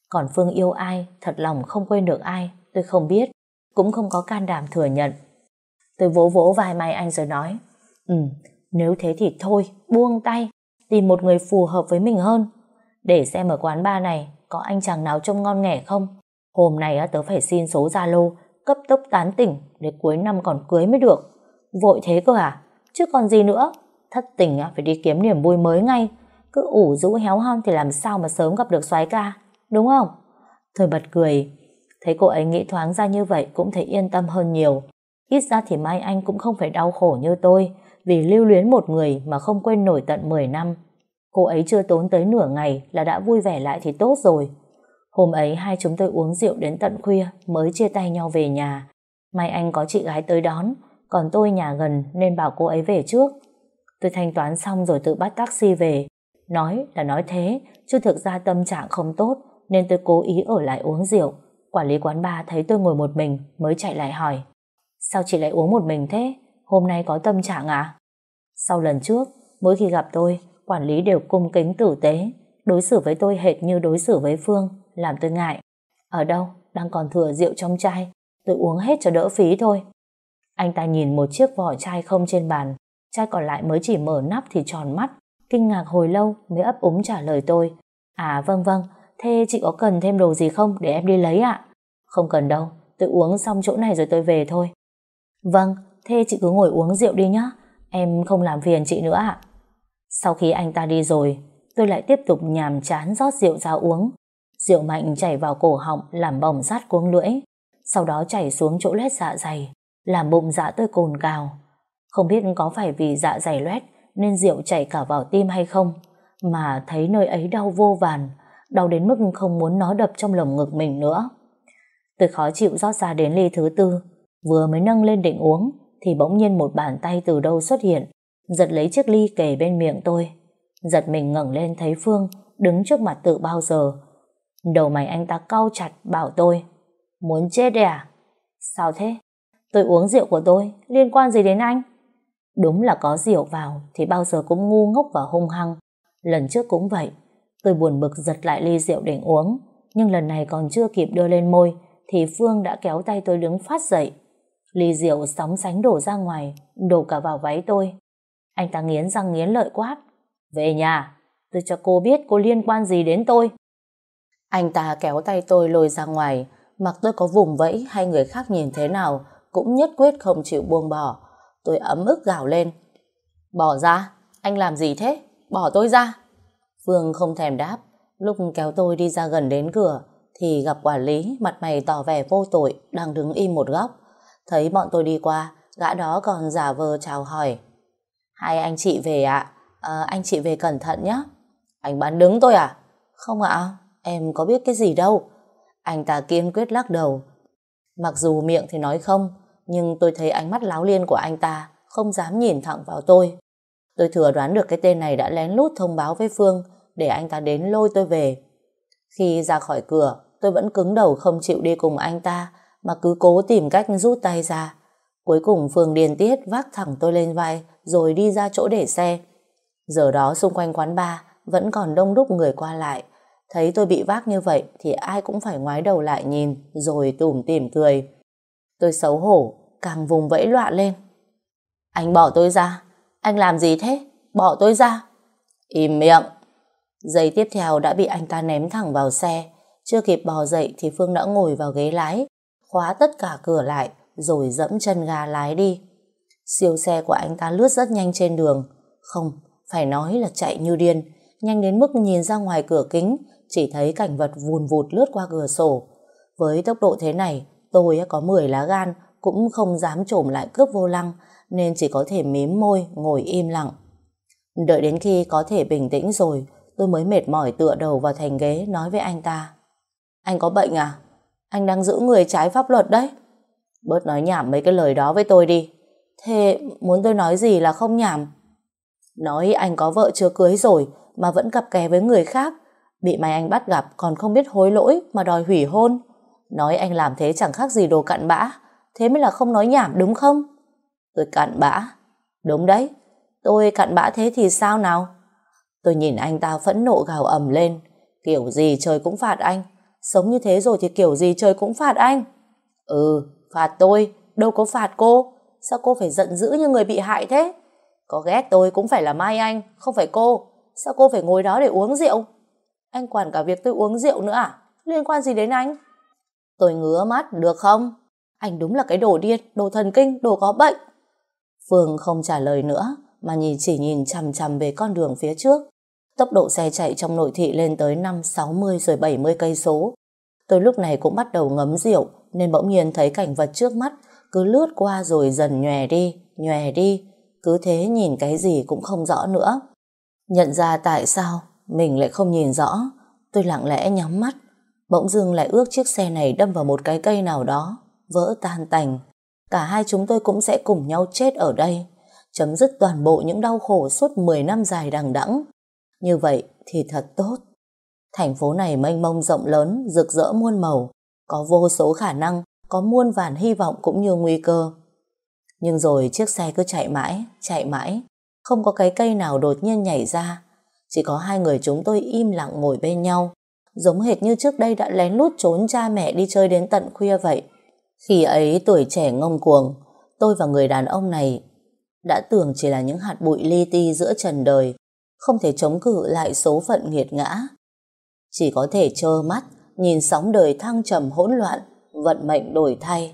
Còn Phương yêu ai, thật lòng không quên được ai, tôi không biết, cũng không có can đảm thừa nhận. Tôi vỗ vỗ vai Mai Anh rồi nói, Ừ, nếu thế thì thôi, buông tay, tìm một người phù hợp với mình hơn. Để xem ở quán bar này có anh chàng nào trông ngon nghẻ không. Hôm nay tớ phải xin số Zalo cấp tốc tán tỉnh để cuối năm còn cưới mới được. Vội thế cơ à? Chứ còn gì nữa? Thất tình phải đi kiếm niềm vui mới ngay. Cứ ủ rũ héo hon thì làm sao mà sớm gặp được soái ca, đúng không? Thôi bật cười, thấy cô ấy nghĩ thoáng ra như vậy cũng thấy yên tâm hơn nhiều. Ít ra thì Mai Anh cũng không phải đau khổ như tôi vì lưu luyến một người mà không quên nổi tận 10 năm. Cô ấy chưa tốn tới nửa ngày là đã vui vẻ lại thì tốt rồi. Hôm ấy hai chúng tôi uống rượu đến tận khuya mới chia tay nhau về nhà. May Anh có chị gái tới đón, còn tôi nhà gần nên bảo cô ấy về trước. Tôi thanh toán xong rồi tự bắt taxi về. Nói là nói thế, chứ thực ra tâm trạng không tốt nên tôi cố ý ở lại uống rượu. Quản lý quán bar thấy tôi ngồi một mình mới chạy lại hỏi. Sao chị lại uống một mình thế? Hôm nay có tâm trạng à? Sau lần trước, mỗi khi gặp tôi, quản lý đều cung kính tử tế, đối xử với tôi hệt như đối xử với Phương, làm tôi ngại. Ở đâu, đang còn thừa rượu trong chai, tôi uống hết cho đỡ phí thôi. Anh ta nhìn một chiếc vỏ chai không trên bàn, chai còn lại mới chỉ mở nắp thì tròn mắt, kinh ngạc hồi lâu mới ấp úng trả lời tôi. À vâng vâng, thế chị có cần thêm đồ gì không để em đi lấy ạ? Không cần đâu, tôi uống xong chỗ này rồi tôi về thôi. Vâng, thế chị cứ ngồi uống rượu đi nhá, em không làm phiền chị nữa ạ. Sau khi anh ta đi rồi, tôi lại tiếp tục nhàm chán rót rượu ra uống. Rượu mạnh chảy vào cổ họng làm bỏng rát cuống lưỡi, sau đó chảy xuống chỗ lết dạ dày, làm bụng dạ tôi cồn cào. Không biết có phải vì dạ dày loét nên rượu chảy cả vào tim hay không, mà thấy nơi ấy đau vô vàn, đau đến mức không muốn nó đập trong lồng ngực mình nữa. Tôi khó chịu rót ra đến ly thứ tư, vừa mới nâng lên định uống, thì bỗng nhiên một bàn tay từ đâu xuất hiện, giật lấy chiếc ly kề bên miệng tôi. Giật mình ngẩng lên thấy Phương đứng trước mặt tự bao giờ. Đầu mày anh ta cau chặt bảo tôi, muốn chết đấy à? Sao thế? Tôi uống rượu của tôi, liên quan gì đến anh? Đúng là có rượu vào thì bao giờ cũng ngu ngốc và hung hăng. Lần trước cũng vậy, tôi buồn bực giật lại ly rượu để uống, nhưng lần này còn chưa kịp đưa lên môi thì Phương đã kéo tay tôi đứng phát dậy. Ly rượu sóng sánh đổ ra ngoài, đổ cả vào váy tôi. Anh ta nghiến răng nghiến lợi quát. Về nhà, tôi cho cô biết cô liên quan gì đến tôi. Anh ta kéo tay tôi lôi ra ngoài, mặc tôi có vùng vẫy hay người khác nhìn thế nào, cũng nhất quyết không chịu buông bỏ. Tôi ấm ức gào lên. Bỏ ra, anh làm gì thế? Bỏ tôi ra. Phương không thèm đáp, lúc kéo tôi đi ra gần đến cửa, thì gặp quản lý mặt mày tỏ vẻ vô tội đang đứng im một góc. Thấy bọn tôi đi qua, gã đó còn giả vờ chào hỏi. Hai anh chị về ạ, à? anh chị về cẩn thận nhé. Anh bán đứng tôi à? Không ạ, em có biết cái gì đâu. Anh ta kiên quyết lắc đầu. Mặc dù miệng thì nói không, nhưng tôi thấy ánh mắt láo liên của anh ta không dám nhìn thẳng vào tôi. Tôi thừa đoán được cái tên này đã lén lút thông báo với Phương để anh ta đến lôi tôi về. Khi ra khỏi cửa, tôi vẫn cứng đầu không chịu đi cùng anh ta mà cứ cố tìm cách rút tay ra. Cuối cùng Phương điền tiết vác thẳng tôi lên vai rồi đi ra chỗ để xe. Giờ đó xung quanh quán bar vẫn còn đông đúc người qua lại. Thấy tôi bị vác như vậy thì ai cũng phải ngoái đầu lại nhìn rồi tủm tỉm cười. Tôi xấu hổ, càng vùng vẫy loạn lên. Anh bỏ tôi ra. Anh làm gì thế? Bỏ tôi ra. Im miệng. Giây tiếp theo đã bị anh ta ném thẳng vào xe. Chưa kịp bò dậy thì Phương đã ngồi vào ghế lái, khóa tất cả cửa lại, rồi dẫm chân ga lái đi. Siêu xe của anh ta lướt rất nhanh trên đường. Không, phải nói là chạy như điên, nhanh đến mức nhìn ra ngoài cửa kính, chỉ thấy cảnh vật vùn vụt lướt qua cửa sổ. Với tốc độ thế này, tôi có 10 lá gan, cũng không dám trồm lại cướp vô lăng, nên chỉ có thể mím môi, ngồi im lặng. Đợi đến khi có thể bình tĩnh rồi, tôi mới mệt mỏi tựa đầu vào thành ghế nói với anh ta. Anh có bệnh à? Anh đang giữ người trái pháp luật đấy. Bớt nói nhảm mấy cái lời đó với tôi đi. Thế muốn tôi nói gì là không nhảm? Nói anh có vợ chưa cưới rồi mà vẫn cặp kè với người khác. Bị mày anh bắt gặp còn không biết hối lỗi mà đòi hủy hôn. Nói anh làm thế chẳng khác gì đồ cặn bã. Thế mới là không nói nhảm đúng không? Tôi cặn bã. Đúng đấy. Tôi cặn bã thế thì sao nào? Tôi nhìn anh ta phẫn nộ gào ầm lên. Kiểu gì trời cũng phạt anh. Sống như thế rồi thì kiểu gì trời cũng phạt anh. Ừ, phạt tôi, đâu có phạt cô. Sao cô phải giận dữ như người bị hại thế? Có ghét tôi cũng phải là Mai Anh, không phải cô. Sao cô phải ngồi đó để uống rượu? Anh quản cả việc tôi uống rượu nữa à? Liên quan gì đến anh? Tôi ngứa mắt, được không? Anh đúng là cái đồ điên, đồ thần kinh, đồ có bệnh. Phương không trả lời nữa, mà nhìn chỉ nhìn chằm chằm về con đường phía trước. Tốc độ xe chạy trong nội thị lên tới 5, 60 rồi 70 cây số. Tôi lúc này cũng bắt đầu ngấm rượu nên bỗng nhiên thấy cảnh vật trước mắt cứ lướt qua rồi dần nhòe đi, nhòe đi. Cứ thế nhìn cái gì cũng không rõ nữa. Nhận ra tại sao mình lại không nhìn rõ, tôi lặng lẽ nhắm mắt. Bỗng dưng lại ước chiếc xe này đâm vào một cái cây nào đó, vỡ tan tành. Cả hai chúng tôi cũng sẽ cùng nhau chết ở đây, chấm dứt toàn bộ những đau khổ suốt 10 năm dài đằng đẵng. Như vậy thì thật tốt. Thành phố này mênh mông rộng lớn, rực rỡ muôn màu, có vô số khả năng, có muôn vàn hy vọng cũng như nguy cơ. Nhưng rồi chiếc xe cứ chạy mãi, chạy mãi, không có cái cây nào đột nhiên nhảy ra, chỉ có hai người chúng tôi im lặng ngồi bên nhau, giống hệt như trước đây đã lén lút trốn cha mẹ đi chơi đến tận khuya vậy. Khi ấy tuổi trẻ ngông cuồng, tôi và người đàn ông này đã tưởng chỉ là những hạt bụi li ti giữa trần đời, không thể chống cự lại số phận nghiệt ngã. Chỉ có thể trơ mắt, nhìn sóng đời thăng trầm hỗn loạn, vận mệnh đổi thay.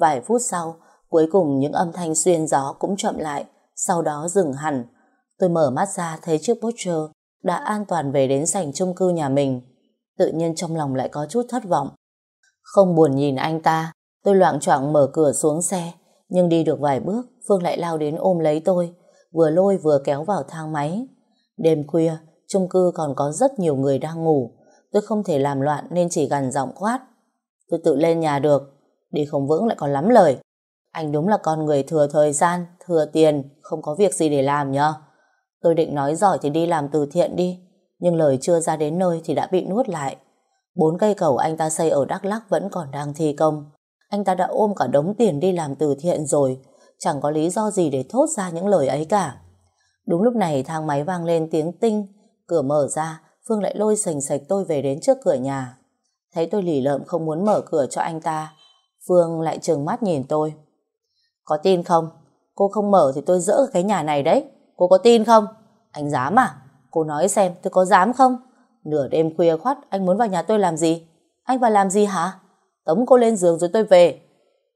Vài phút sau, cuối cùng những âm thanh xuyên gió cũng chậm lại, sau đó dừng hẳn. Tôi mở mắt ra thấy chiếc Porsche đã an toàn về đến sảnh chung cư nhà mình. Tự nhiên trong lòng lại có chút thất vọng. Không buồn nhìn anh ta, tôi loạn choạng mở cửa xuống xe, nhưng đi được vài bước, Phương lại lao đến ôm lấy tôi, vừa lôi vừa kéo vào thang máy. Đêm khuya, chung cư còn có rất nhiều người đang ngủ. Tôi không thể làm loạn nên chỉ gần giọng quát. Tôi tự lên nhà được, đi không vững lại còn lắm lời. Anh đúng là con người thừa thời gian, thừa tiền, không có việc gì để làm nhá. Tôi định nói giỏi thì đi làm từ thiện đi, nhưng lời chưa ra đến nơi thì đã bị nuốt lại. Bốn cây cầu anh ta xây ở Đắk Lắk vẫn còn đang thi công. Anh ta đã ôm cả đống tiền đi làm từ thiện rồi, chẳng có lý do gì để thốt ra những lời ấy cả. Đúng lúc này thang máy vang lên tiếng tinh, cửa mở ra, Phương lại lôi sành sạch tôi về đến trước cửa nhà. Thấy tôi lì lợm không muốn mở cửa cho anh ta, Phương lại trừng mắt nhìn tôi. Có tin không? Cô không mở thì tôi dỡ cái nhà này đấy. Cô có tin không? Anh dám à? Cô nói xem, tôi có dám không? Nửa đêm khuya khoắt, anh muốn vào nhà tôi làm gì? Anh vào làm gì hả? Tống cô lên giường rồi tôi về.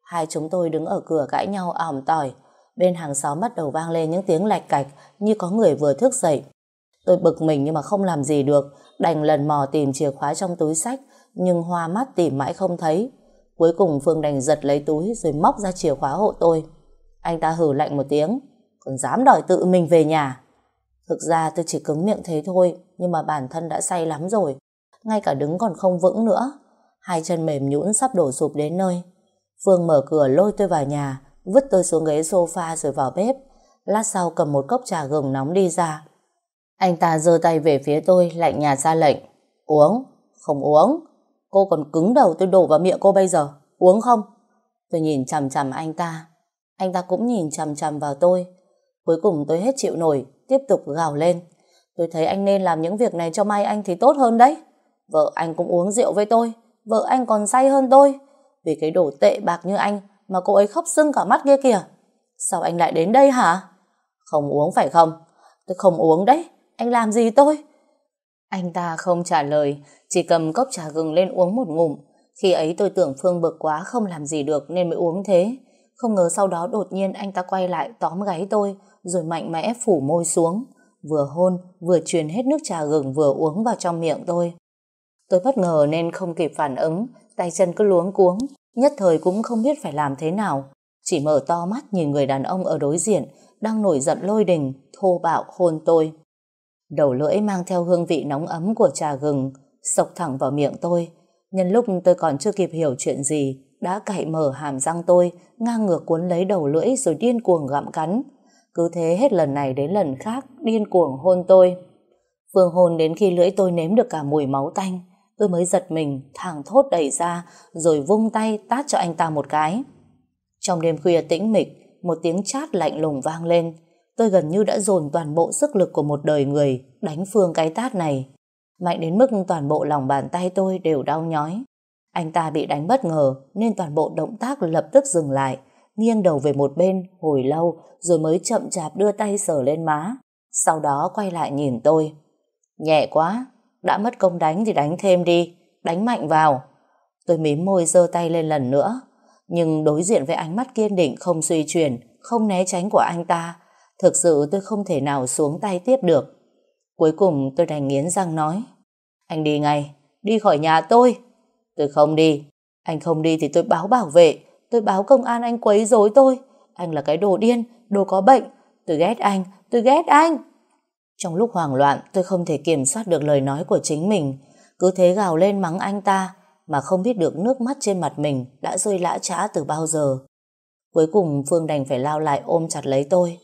Hai chúng tôi đứng ở cửa cãi nhau ỏm tỏi. Bên hàng xóm bắt đầu vang lên những tiếng lạch cạch, như có người vừa thức dậy. Tôi bực mình nhưng mà không làm gì được. Đành lần mò tìm chìa khóa trong túi sách, nhưng hoa mắt tìm mãi không thấy. Cuối cùng Phương đành giật lấy túi rồi móc ra chìa khóa hộ tôi. Anh ta hử lạnh một tiếng. Còn dám đòi tự mình về nhà. Thực ra tôi chỉ cứng miệng thế thôi nhưng mà bản thân đã say lắm rồi. Ngay cả đứng còn không vững nữa. Hai chân mềm nhũn sắp đổ sụp đến nơi. Phương mở cửa lôi tôi vào nhà, vứt tôi xuống ghế sofa rồi vào bếp. Lát sau cầm một cốc trà gừng nóng đi ra. Anh ta giơ tay về phía tôi, lạnh nhạt ra lệnh. Uống, không uống. Cô còn cứng đầu tôi đổ vào miệng cô bây giờ. Uống không? Tôi nhìn chằm chằm anh ta. Anh ta cũng nhìn chằm chằm vào tôi. Cuối cùng tôi hết chịu nổi, tiếp tục gào lên. Tôi thấy anh nên làm những việc này cho mai anh thì tốt hơn đấy. Vợ anh cũng uống rượu với tôi. Vợ anh còn say hơn tôi. Vì cái đồ tệ bạc như anh mà cô ấy khóc sưng cả mắt kia kìa. Sao anh lại đến đây hả? Không uống phải không? Tôi không uống đấy. Anh làm gì tôi? Anh ta không trả lời, chỉ cầm cốc trà gừng lên uống một ngụm. Khi ấy tôi tưởng Phương bực quá không làm gì được nên mới uống thế. Không ngờ sau đó đột nhiên anh ta quay lại tóm gáy tôi rồi mạnh mẽ phủ môi xuống. Vừa hôn, vừa truyền hết nước trà gừng vừa uống vào trong miệng tôi. Tôi bất ngờ nên không kịp phản ứng, tay chân cứ luống cuống, nhất thời cũng không biết phải làm thế nào. Chỉ mở to mắt nhìn người đàn ông ở đối diện, đang nổi giận lôi đình, thô bạo hôn tôi. Đầu lưỡi mang theo hương vị nóng ấm của trà gừng, sộc thẳng vào miệng tôi. Nhân lúc tôi còn chưa kịp hiểu chuyện gì, đã cạy mở hàm răng tôi, ngang ngược cuốn lấy đầu lưỡi rồi điên cuồng gặm cắn. Cứ thế hết lần này đến lần khác, điên cuồng hôn tôi. Phương hôn đến khi lưỡi tôi nếm được cả mùi máu tanh, tôi mới giật mình, thẳng thốt đẩy ra, rồi vung tay tát cho anh ta một cái. Trong đêm khuya tĩnh mịch, một tiếng chát lạnh lùng vang lên. Tôi gần như đã dồn toàn bộ sức lực của một đời người đánh Phương cái tát này. Mạnh đến mức toàn bộ lòng bàn tay tôi đều đau nhói. Anh ta bị đánh bất ngờ nên toàn bộ động tác lập tức dừng lại, nghiêng đầu về một bên hồi lâu rồi mới chậm chạp đưa tay sờ lên má. Sau đó quay lại nhìn tôi. Nhẹ quá, đã mất công đánh thì đánh thêm đi, đánh mạnh vào. Tôi mím môi giơ tay lên lần nữa, nhưng đối diện với ánh mắt kiên định không suy chuyển, không né tránh của anh ta, thực sự tôi không thể nào xuống tay tiếp được. Cuối cùng tôi đành nghiến răng nói, anh đi ngay, đi khỏi nhà tôi. Tôi không đi, anh không đi thì tôi báo bảo vệ, tôi báo công an anh quấy rối tôi. Anh là cái đồ điên, đồ có bệnh, tôi ghét anh, tôi ghét anh. Trong lúc hoảng loạn tôi không thể kiểm soát được lời nói của chính mình. Cứ thế gào lên mắng anh ta Mà không biết được nước mắt trên mặt mình Đã rơi lã trã từ bao giờ. Cuối cùng Phương đành phải lao lại ôm chặt lấy tôi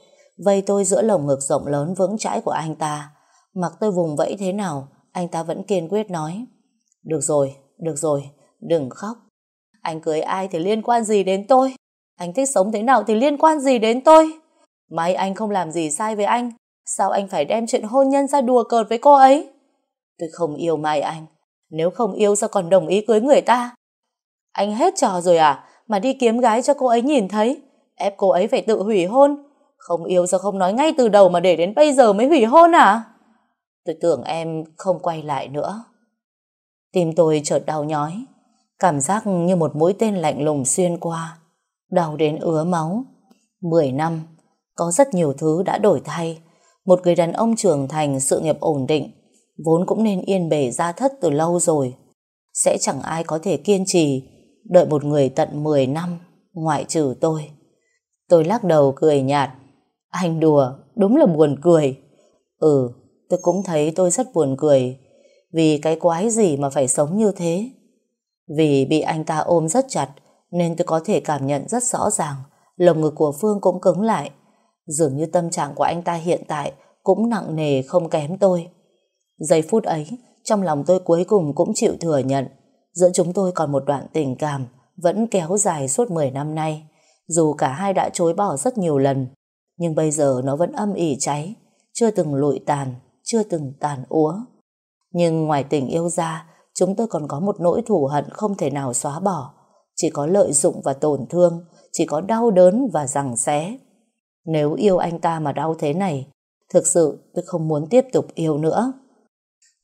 Vây tôi giữa lồng ngực rộng lớn vững chãi của anh ta. Mặc tôi vùng vẫy thế nào Anh ta vẫn kiên quyết nói Được rồi, được rồi, đừng khóc Anh cưới ai thì liên quan gì đến tôi Anh thích sống thế nào thì liên quan gì đến tôi May anh không làm gì sai với anh Sao anh phải đem chuyện hôn nhân ra đùa cợt với cô ấy? Tôi không yêu Mai Anh. Nếu không yêu sao còn đồng ý cưới người ta? Anh hết trò rồi à? Mà đi kiếm gái cho cô ấy nhìn thấy. Ép cô ấy phải tự hủy hôn. Không yêu sao không nói ngay từ đầu mà để đến bây giờ mới hủy hôn à? Tôi tưởng em không quay lại nữa. Tim tôi chợt đau nhói. Cảm giác như một mũi tên lạnh lùng xuyên qua. Đau đến ứa máu. Mười năm, có rất nhiều thứ đã đổi thay. Một người đàn ông trưởng thành, sự nghiệp ổn định, vốn cũng nên yên bề ra thất từ lâu rồi. Sẽ chẳng ai có thể kiên trì đợi một người tận 10 năm, ngoại trừ tôi. Tôi lắc đầu cười nhạt. Anh đùa, đúng là buồn cười. Ừ, tôi cũng thấy tôi rất buồn cười. Vì cái quái gì mà phải sống như thế? Vì bị anh ta ôm rất chặt, nên tôi có thể cảm nhận rất rõ ràng lồng ngực của Phương cũng cứng lại. Dường như tâm trạng của anh ta hiện tại cũng nặng nề không kém tôi. Giây phút ấy, trong lòng tôi cuối cùng cũng chịu thừa nhận giữa chúng tôi còn một đoạn tình cảm vẫn kéo dài suốt 10 năm nay. Dù cả hai đã chối bỏ rất nhiều lần, nhưng bây giờ nó vẫn âm ỉ cháy, chưa từng lụi tàn, chưa từng tàn úa. Nhưng ngoài tình yêu ra, chúng tôi còn có một nỗi thù hận không thể nào xóa bỏ. Chỉ có lợi dụng và tổn thương, chỉ có đau đớn và rằng xé. Nếu yêu anh ta mà đau thế này, thực sự tôi không muốn tiếp tục yêu nữa.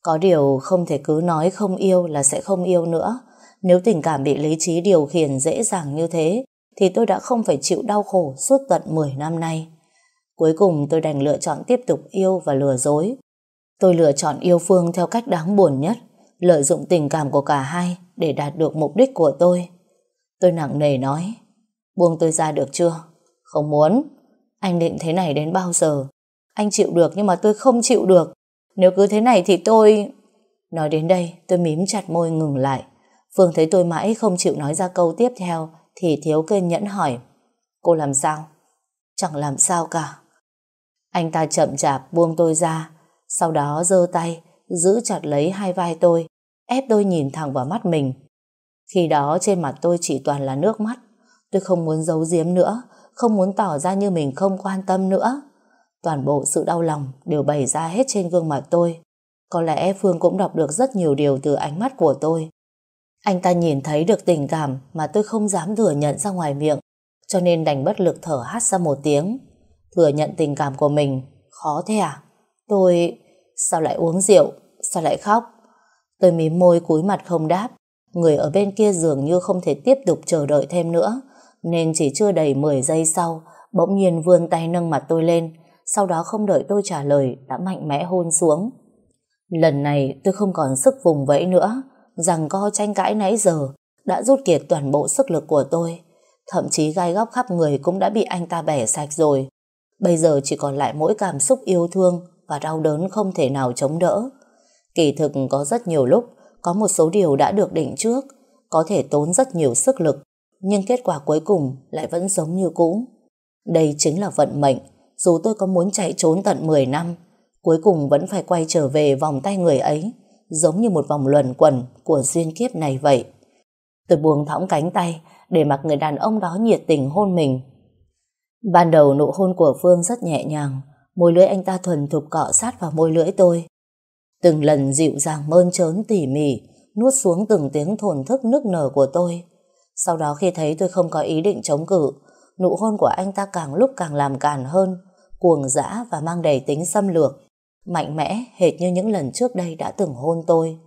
Có điều không thể cứ nói không yêu là sẽ không yêu nữa. Nếu tình cảm bị lý trí điều khiển dễ dàng như thế, thì tôi đã không phải chịu đau khổ suốt tận 10 năm nay. Cuối cùng tôi đành lựa chọn tiếp tục yêu và lừa dối. Tôi lựa chọn yêu Phương theo cách đáng buồn nhất, lợi dụng tình cảm của cả hai để đạt được mục đích của tôi. Tôi nặng nề nói, buông tôi ra được chưa? Không muốn. Anh định thế này đến bao giờ? Anh chịu được nhưng mà tôi không chịu được. Nếu cứ thế này thì tôi... Nói đến đây tôi mím chặt môi ngừng lại. Phương thấy tôi mãi không chịu nói ra câu tiếp theo thì thiếu kiên nhẫn hỏi Cô làm sao? Chẳng làm sao cả. Anh ta chậm chạp buông tôi ra sau đó giơ tay giữ chặt lấy hai vai tôi ép tôi nhìn thẳng vào mắt mình. Khi đó trên mặt tôi chỉ toàn là nước mắt tôi không muốn giấu giếm nữa không muốn tỏ ra như mình không quan tâm nữa. Toàn bộ sự đau lòng đều bày ra hết trên gương mặt tôi. Có lẽ Phương cũng đọc được rất nhiều điều từ ánh mắt của tôi. Anh ta nhìn thấy được tình cảm mà tôi không dám thừa nhận ra ngoài miệng, cho nên đành bất lực thở hát ra một tiếng. Thừa nhận tình cảm của mình, khó thế à? Tôi... sao lại uống rượu? Sao lại khóc? Tôi mím môi cúi mặt không đáp. Người ở bên kia dường như không thể tiếp tục chờ đợi thêm nữa, nên chỉ chưa đầy 10 giây sau, bỗng nhiên vươn tay nâng mặt tôi lên, sau đó không đợi tôi trả lời đã mạnh mẽ hôn xuống. Lần này tôi không còn sức vùng vẫy nữa, rằng co tranh cãi nãy giờ đã rút kiệt toàn bộ sức lực của tôi. Thậm chí gai góc khắp người cũng đã bị anh ta bẻ sạch rồi. Bây giờ chỉ còn lại mỗi cảm xúc yêu thương và đau đớn không thể nào chống đỡ. Kỳ thực có rất nhiều lúc có một số điều đã được định trước, có thể tốn rất nhiều sức lực, nhưng kết quả cuối cùng lại vẫn giống như cũ. Đây chính là vận mệnh, dù tôi có muốn chạy trốn tận 10 năm, cuối cùng vẫn phải quay trở về vòng tay người ấy, giống như một vòng luẩn quẩn của duyên kiếp này vậy. Tôi buông thõng cánh tay để mặc người đàn ông đó nhiệt tình hôn mình. Ban đầu nụ hôn của Phương rất nhẹ nhàng, môi lưỡi anh ta thuần thục cọ sát vào môi lưỡi tôi. Từng lần dịu dàng mơn trớn tỉ mỉ, nuốt xuống từng tiếng thổn thức nức nở của tôi. Sau đó khi thấy tôi không có ý định chống cự, nụ hôn của anh ta càng lúc càng làm càn hơn, cuồng dã và mang đầy tính xâm lược, mạnh mẽ hệt như những lần trước đây đã từng hôn tôi.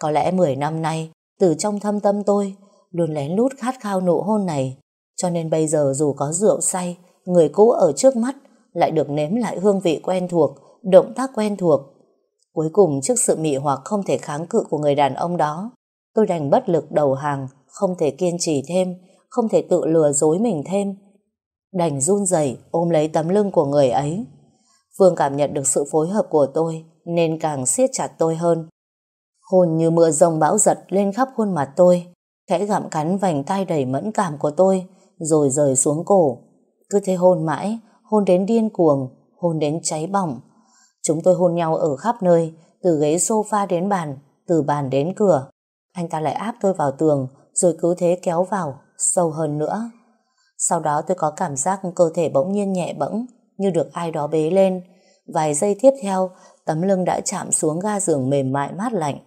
Có lẽ 10 năm nay, từ trong thâm tâm tôi, luôn lén lút khát khao nụ hôn này, cho nên bây giờ dù có rượu say, người cũ ở trước mắt lại được nếm lại hương vị quen thuộc, động tác quen thuộc. Cuối cùng trước sự mị hoặc không thể kháng cự của người đàn ông đó, tôi đành bất lực đầu hàng, không thể kiên trì thêm, không thể tự lừa dối mình thêm. Đành run rẩy ôm lấy tấm lưng của người ấy. Phương cảm nhận được sự phối hợp của tôi nên càng siết chặt tôi hơn. Hồn như mưa rồng bão giật lên khắp khuôn mặt tôi, khẽ gặm cắn vành tay đầy mẫn cảm của tôi, rồi rời xuống cổ. Cứ thế hôn mãi, hôn đến điên cuồng, hôn đến cháy bỏng. Chúng tôi hôn nhau ở khắp nơi, từ ghế sofa đến bàn, từ bàn đến cửa. Anh ta lại áp tôi vào tường, rồi cứ thế kéo vào, sâu hơn nữa. Sau đó tôi có cảm giác cơ thể bỗng nhiên nhẹ bẫng, như được ai đó bế lên, Vài giây tiếp theo, tấm lưng đã chạm xuống ga giường mềm mại mát lạnh.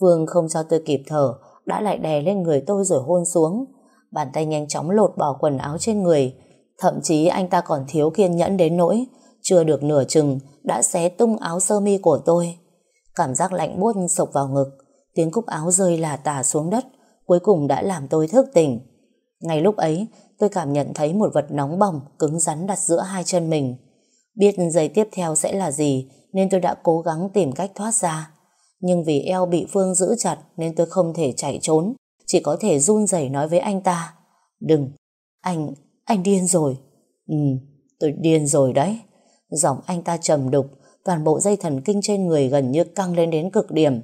Vương không cho tôi kịp thở, đã lại đè lên người tôi rồi hôn xuống. Bàn tay nhanh chóng lột bỏ quần áo trên người. Thậm chí anh ta còn thiếu kiên nhẫn đến nỗi, chưa được nửa chừng, đã xé tung áo sơ mi của tôi. Cảm giác lạnh buốt sộc vào ngực, tiếng cúc áo rơi là tả xuống đất, cuối cùng đã làm tôi thức tỉnh. Ngay lúc ấy, tôi cảm nhận thấy một vật nóng bỏng, cứng rắn đặt giữa hai chân mình. Biết giây tiếp theo sẽ là gì, nên tôi đã cố gắng tìm cách thoát ra. Nhưng vì eo bị Phương giữ chặt nên tôi không thể chạy trốn, chỉ có thể run rẩy nói với anh ta. Đừng, anh, anh điên rồi. Ừ, tôi điên rồi đấy. Giọng anh ta trầm đục, toàn bộ dây thần kinh trên người gần như căng lên đến cực điểm.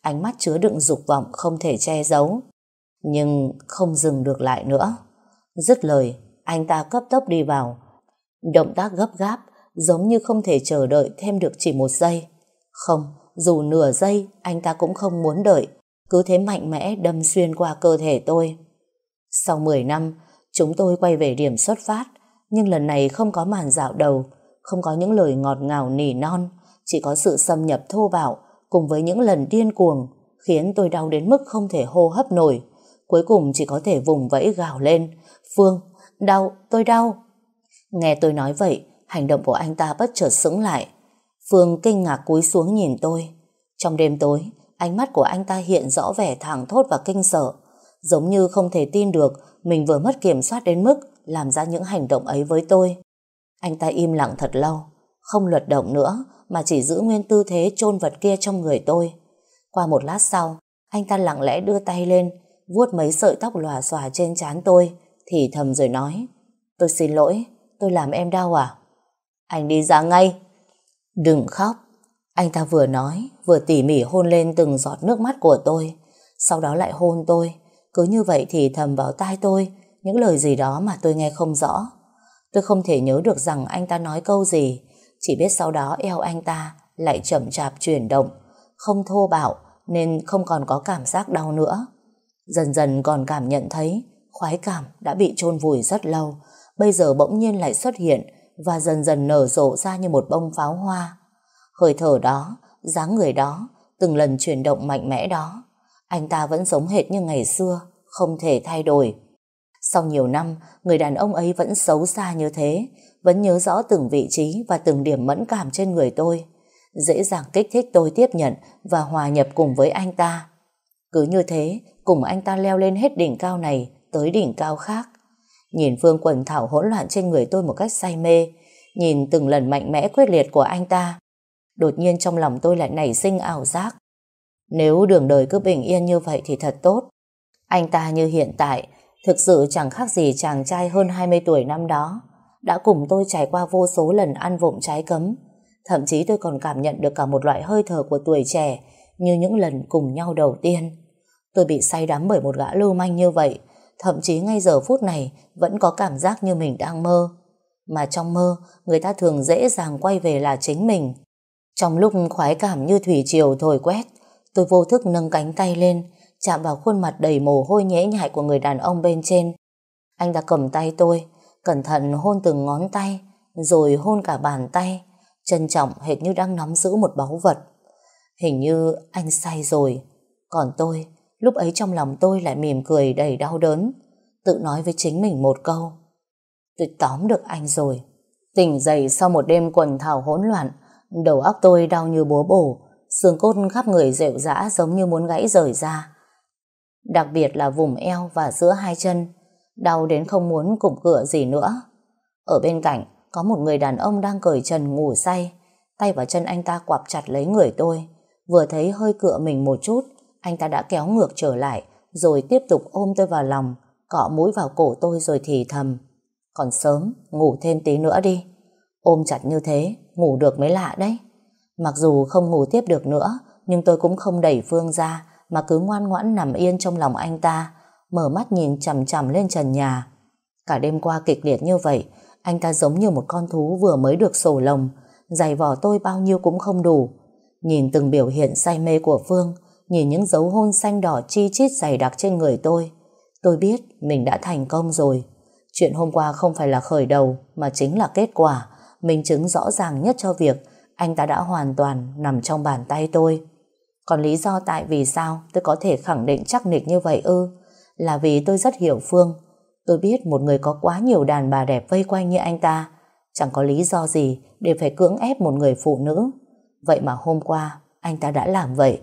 Ánh mắt chứa đựng dục vọng không thể che giấu. Nhưng không dừng được lại nữa. Dứt lời, anh ta cấp tốc đi vào. Động tác gấp gáp, giống như không thể chờ đợi thêm được chỉ một giây. Không, dù nửa giây anh ta cũng không muốn đợi, cứ thế mạnh mẽ đâm xuyên qua cơ thể tôi. Sau 10 năm, chúng tôi quay về điểm xuất phát, nhưng lần này không có màn dạo đầu, không có những lời ngọt ngào nỉ non, chỉ có sự xâm nhập thô bạo cùng với những lần điên cuồng khiến tôi đau đến mức không thể hô hấp nổi. Cuối cùng chỉ có thể vùng vẫy gào lên. Phương, đau, tôi đau. Nghe tôi nói vậy, hành động của anh ta bất chợt sững lại. Phương kinh ngạc cúi xuống nhìn tôi. Trong đêm tối, ánh mắt của anh ta hiện rõ vẻ thẳng thốt và kinh sợ. Giống như không thể tin được mình vừa mất kiểm soát đến mức làm ra những hành động ấy với tôi. Anh ta im lặng thật lâu, không luật động nữa mà chỉ giữ nguyên tư thế chôn vật kia trong người tôi. Qua một lát sau, anh ta lặng lẽ đưa tay lên, vuốt mấy sợi tóc lòa xòa trên trán tôi, thì thầm rồi nói, tôi xin lỗi, tôi làm em đau à? Anh đi ra ngay. Đừng khóc. Anh ta vừa nói, vừa tỉ mỉ hôn lên từng giọt nước mắt của tôi, sau đó lại hôn tôi. Cứ như vậy thì thầm vào tai tôi những lời gì đó mà tôi nghe không rõ. Tôi không thể nhớ được rằng anh ta nói câu gì, chỉ biết sau đó eo anh ta lại chậm chạp chuyển động, không thô bạo nên không còn có cảm giác đau nữa. Dần dần còn cảm nhận thấy khoái cảm đã bị chôn vùi rất lâu, bây giờ bỗng nhiên lại xuất hiện và dần dần nở rộ ra như một bông pháo hoa. Hơi thở đó, dáng người đó, từng lần chuyển động mạnh mẽ đó, anh ta vẫn giống hệt như ngày xưa, không thể thay đổi. Sau nhiều năm, người đàn ông ấy vẫn xấu xa như thế, vẫn nhớ rõ từng vị trí và từng điểm mẫn cảm trên người tôi. Dễ dàng kích thích tôi tiếp nhận và hòa nhập cùng với anh ta. Cứ như thế, cùng anh ta leo lên hết đỉnh cao này tới đỉnh cao khác. Nhìn Phương quần thảo hỗn loạn trên người tôi một cách say mê, nhìn từng lần mạnh mẽ quyết liệt của anh ta. Đột nhiên trong lòng tôi lại nảy sinh ảo giác. Nếu đường đời cứ bình yên như vậy thì thật tốt. Anh ta như hiện tại, thực sự chẳng khác gì chàng trai hơn 20 tuổi năm đó, đã cùng tôi trải qua vô số lần ăn vụng trái cấm. Thậm chí tôi còn cảm nhận được cả một loại hơi thở của tuổi trẻ như những lần cùng nhau đầu tiên. Tôi bị say đắm bởi một gã lưu manh như vậy, thậm chí ngay giờ phút này vẫn có cảm giác như mình đang mơ. Mà trong mơ, người ta thường dễ dàng quay về là chính mình. Trong lúc khoái cảm như thủy triều thổi quét, tôi vô thức nâng cánh tay lên, chạm vào khuôn mặt đầy mồ hôi nhễ nhại của người đàn ông bên trên. Anh đã cầm tay tôi, cẩn thận hôn từng ngón tay, rồi hôn cả bàn tay, trân trọng hệt như đang nắm giữ một báu vật. Hình như anh say rồi, còn tôi, lúc ấy trong lòng tôi lại mỉm cười đầy đau đớn, tự nói với chính mình một câu. Tôi tóm được anh rồi. Tỉnh dậy sau một đêm quần thảo hỗn loạn, đầu óc tôi đau như búa bổ, xương cốt khắp người rệu rã giống như muốn gãy rời ra. Đặc biệt là vùng eo và giữa hai chân, đau đến không muốn cụm cửa gì nữa. Ở bên cạnh, có một người đàn ông đang cởi trần ngủ say, tay và chân anh ta quặp chặt lấy người tôi. Vừa thấy hơi cựa mình một chút, anh ta đã kéo ngược trở lại, rồi tiếp tục ôm tôi vào lòng, cọ mũi vào cổ tôi rồi thì thầm. Còn sớm, ngủ thêm tí nữa đi. Ôm chặt như thế, ngủ được mới lạ đấy. Mặc dù không ngủ tiếp được nữa, nhưng tôi cũng không đẩy Phương ra, mà cứ ngoan ngoãn nằm yên trong lòng anh ta, mở mắt nhìn chằm chằm lên trần nhà. Cả đêm qua kịch liệt như vậy, anh ta giống như một con thú vừa mới được sổ lồng, giày vò tôi bao nhiêu cũng không đủ. Nhìn từng biểu hiện say mê của Phương, nhìn những dấu hôn xanh đỏ chi chít dày đặc trên người tôi, tôi biết mình đã thành công rồi. Chuyện hôm qua không phải là khởi đầu, mà chính là kết quả, minh chứng rõ ràng nhất cho việc anh ta đã hoàn toàn nằm trong bàn tay tôi. Còn lý do tại vì sao tôi có thể khẳng định chắc nịch như vậy ư? Là vì tôi rất hiểu Phương. Tôi biết một người có quá nhiều đàn bà đẹp vây quanh như anh ta. Chẳng có lý do gì để phải cưỡng ép một người phụ nữ. Vậy mà hôm qua anh ta đã làm vậy.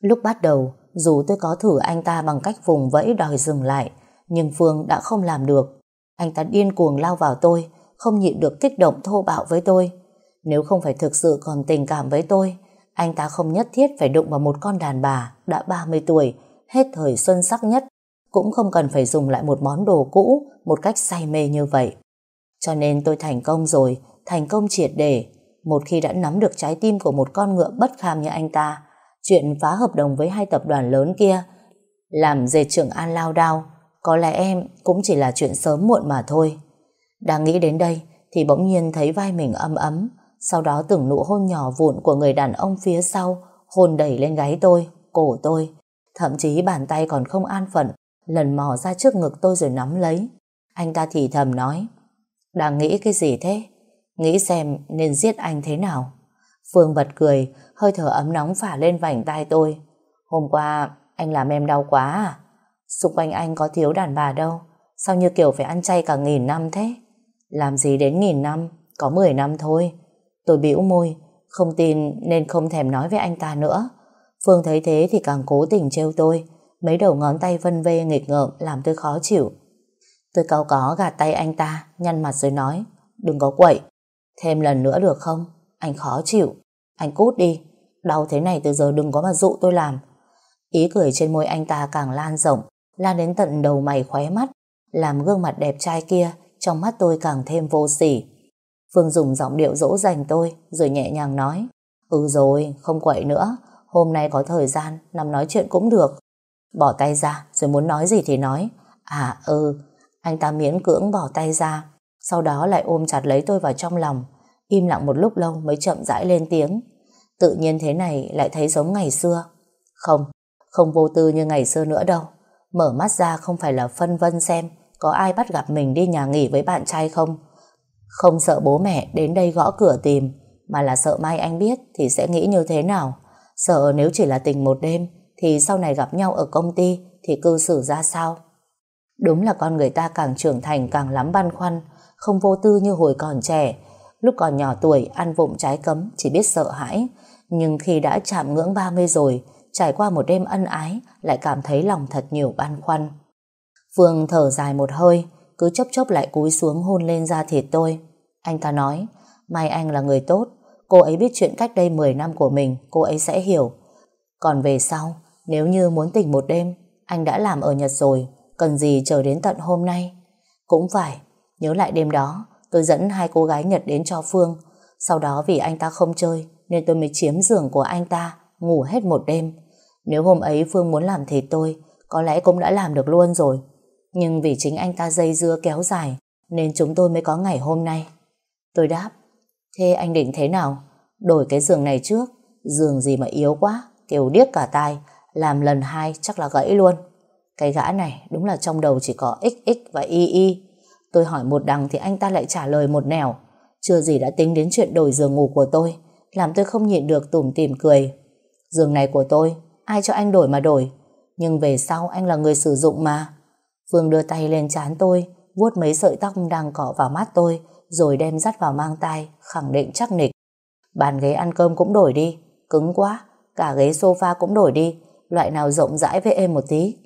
Lúc bắt đầu, dù tôi có thử anh ta bằng cách vùng vẫy đòi dừng lại, nhưng Phương đã không làm được. Anh ta điên cuồng lao vào tôi, không nhịn được kích động thô bạo với tôi. Nếu không phải thực sự còn tình cảm với tôi, anh ta không nhất thiết phải đụng vào một con đàn bà đã 30 tuổi, hết thời xuân sắc nhất, cũng không cần phải dùng lại một món đồ cũ một cách say mê như vậy. Cho nên tôi thành công rồi, thành công triệt để. Một khi đã nắm được trái tim của một con ngựa bất kham như anh ta, chuyện phá hợp đồng với hai tập đoàn lớn kia, làm dệt trưởng An lao đao, có lẽ em cũng chỉ là chuyện sớm muộn mà thôi. Đang nghĩ đến đây, thì bỗng nhiên thấy vai mình ấm ấm, sau đó từng nụ hôn nhỏ vụn của người đàn ông phía sau hôn đẩy lên gáy tôi, cổ tôi. Thậm chí bàn tay còn không an phận, lần mò ra trước ngực tôi rồi nắm lấy. Anh ta thì thầm nói, đang nghĩ cái gì thế? Nghĩ xem nên giết anh thế nào? Phương bật cười, hơi thở ấm nóng phả lên vành tai tôi. Hôm qua anh làm em đau quá à? Xung quanh anh có thiếu đàn bà đâu. Sao như kiểu phải ăn chay cả nghìn năm thế? Làm gì đến nghìn năm, có mười năm thôi. Tôi bĩu môi, không tin nên không thèm nói với anh ta nữa. Phương thấy thế thì càng cố tình trêu tôi. Mấy đầu ngón tay vân vê nghịch ngợm làm tôi khó chịu. Tôi cao có gạt tay anh ta, nhăn mặt rồi nói, đừng có quậy. Thêm lần nữa được không? Anh khó chịu. Anh cút đi. Đau thế này từ giờ đừng có mà dụ tôi làm. Ý cười trên môi anh ta càng lan rộng, lan đến tận đầu mày khóe mắt, làm gương mặt đẹp trai kia trong mắt tôi càng thêm vô sỉ. Phương dùng giọng điệu dỗ dành tôi, rồi nhẹ nhàng nói, Ừ rồi, không quậy nữa, hôm nay có thời gian, nằm nói chuyện cũng được. Bỏ tay ra, rồi muốn nói gì thì nói. À ừ, anh ta miễn cưỡng bỏ tay ra, sau đó lại ôm chặt lấy tôi vào trong lòng, im lặng một lúc lâu mới chậm rãi lên tiếng. Tự nhiên thế này lại thấy giống ngày xưa. Không, không vô tư như ngày xưa nữa đâu. Mở mắt ra không phải là phân vân xem có ai bắt gặp mình đi nhà nghỉ với bạn trai không. Không sợ bố mẹ đến đây gõ cửa tìm, mà là sợ mai anh biết thì sẽ nghĩ như thế nào. Sợ nếu chỉ là tình một đêm, thì sau này gặp nhau ở công ty thì cư xử ra sao. Đúng là con người ta càng trưởng thành càng lắm băn khoăn, không vô tư như hồi còn trẻ. Lúc còn nhỏ tuổi ăn vụng trái cấm chỉ biết sợ hãi, nhưng khi đã chạm ngưỡng 30 rồi, trải qua một đêm ân ái lại cảm thấy lòng thật nhiều băn khoăn. Phương thở dài một hơi, cứ chốc chốc lại cúi xuống hôn lên da thịt tôi. Anh ta nói, may anh là người tốt, cô ấy biết chuyện cách đây 10 năm của mình, cô ấy sẽ hiểu. Còn về sau, nếu như muốn tỉnh một đêm, anh đã làm ở Nhật rồi, cần gì chờ đến tận hôm nay. Cũng phải, nhớ lại đêm đó, tôi dẫn hai cô gái Nhật đến cho Phương, sau đó vì anh ta không chơi, nên tôi mới chiếm giường của anh ta, ngủ hết một đêm. Nếu hôm ấy Phương muốn làm thịt tôi, có lẽ cũng đã làm được luôn rồi. Nhưng vì chính anh ta dây dưa kéo dài, Nên chúng tôi mới có ngày hôm nay. Tôi đáp, Thế anh định thế nào? Đổi cái giường này trước. Giường gì mà yếu quá Kêu điếc cả tai, Làm lần hai chắc là gãy luôn. Cái gã này đúng là trong đầu chỉ có XX và YY Tôi hỏi một đằng thì anh ta lại trả lời một nẻo, Chưa gì đã tính đến chuyện đổi giường ngủ của tôi, Làm tôi không nhịn được tủm tỉm cười. Giường này của tôi, Ai cho anh đổi mà đổi? Nhưng về sau anh là người sử dụng mà. Phương đưa tay lên chán tôi, vuốt mấy sợi tóc đang cọ vào mắt tôi, rồi đem dắt vào mang tay, khẳng định chắc nịch. Bàn ghế ăn cơm cũng đổi đi, cứng quá, cả ghế sofa cũng đổi đi, loại nào rộng rãi với em một tí.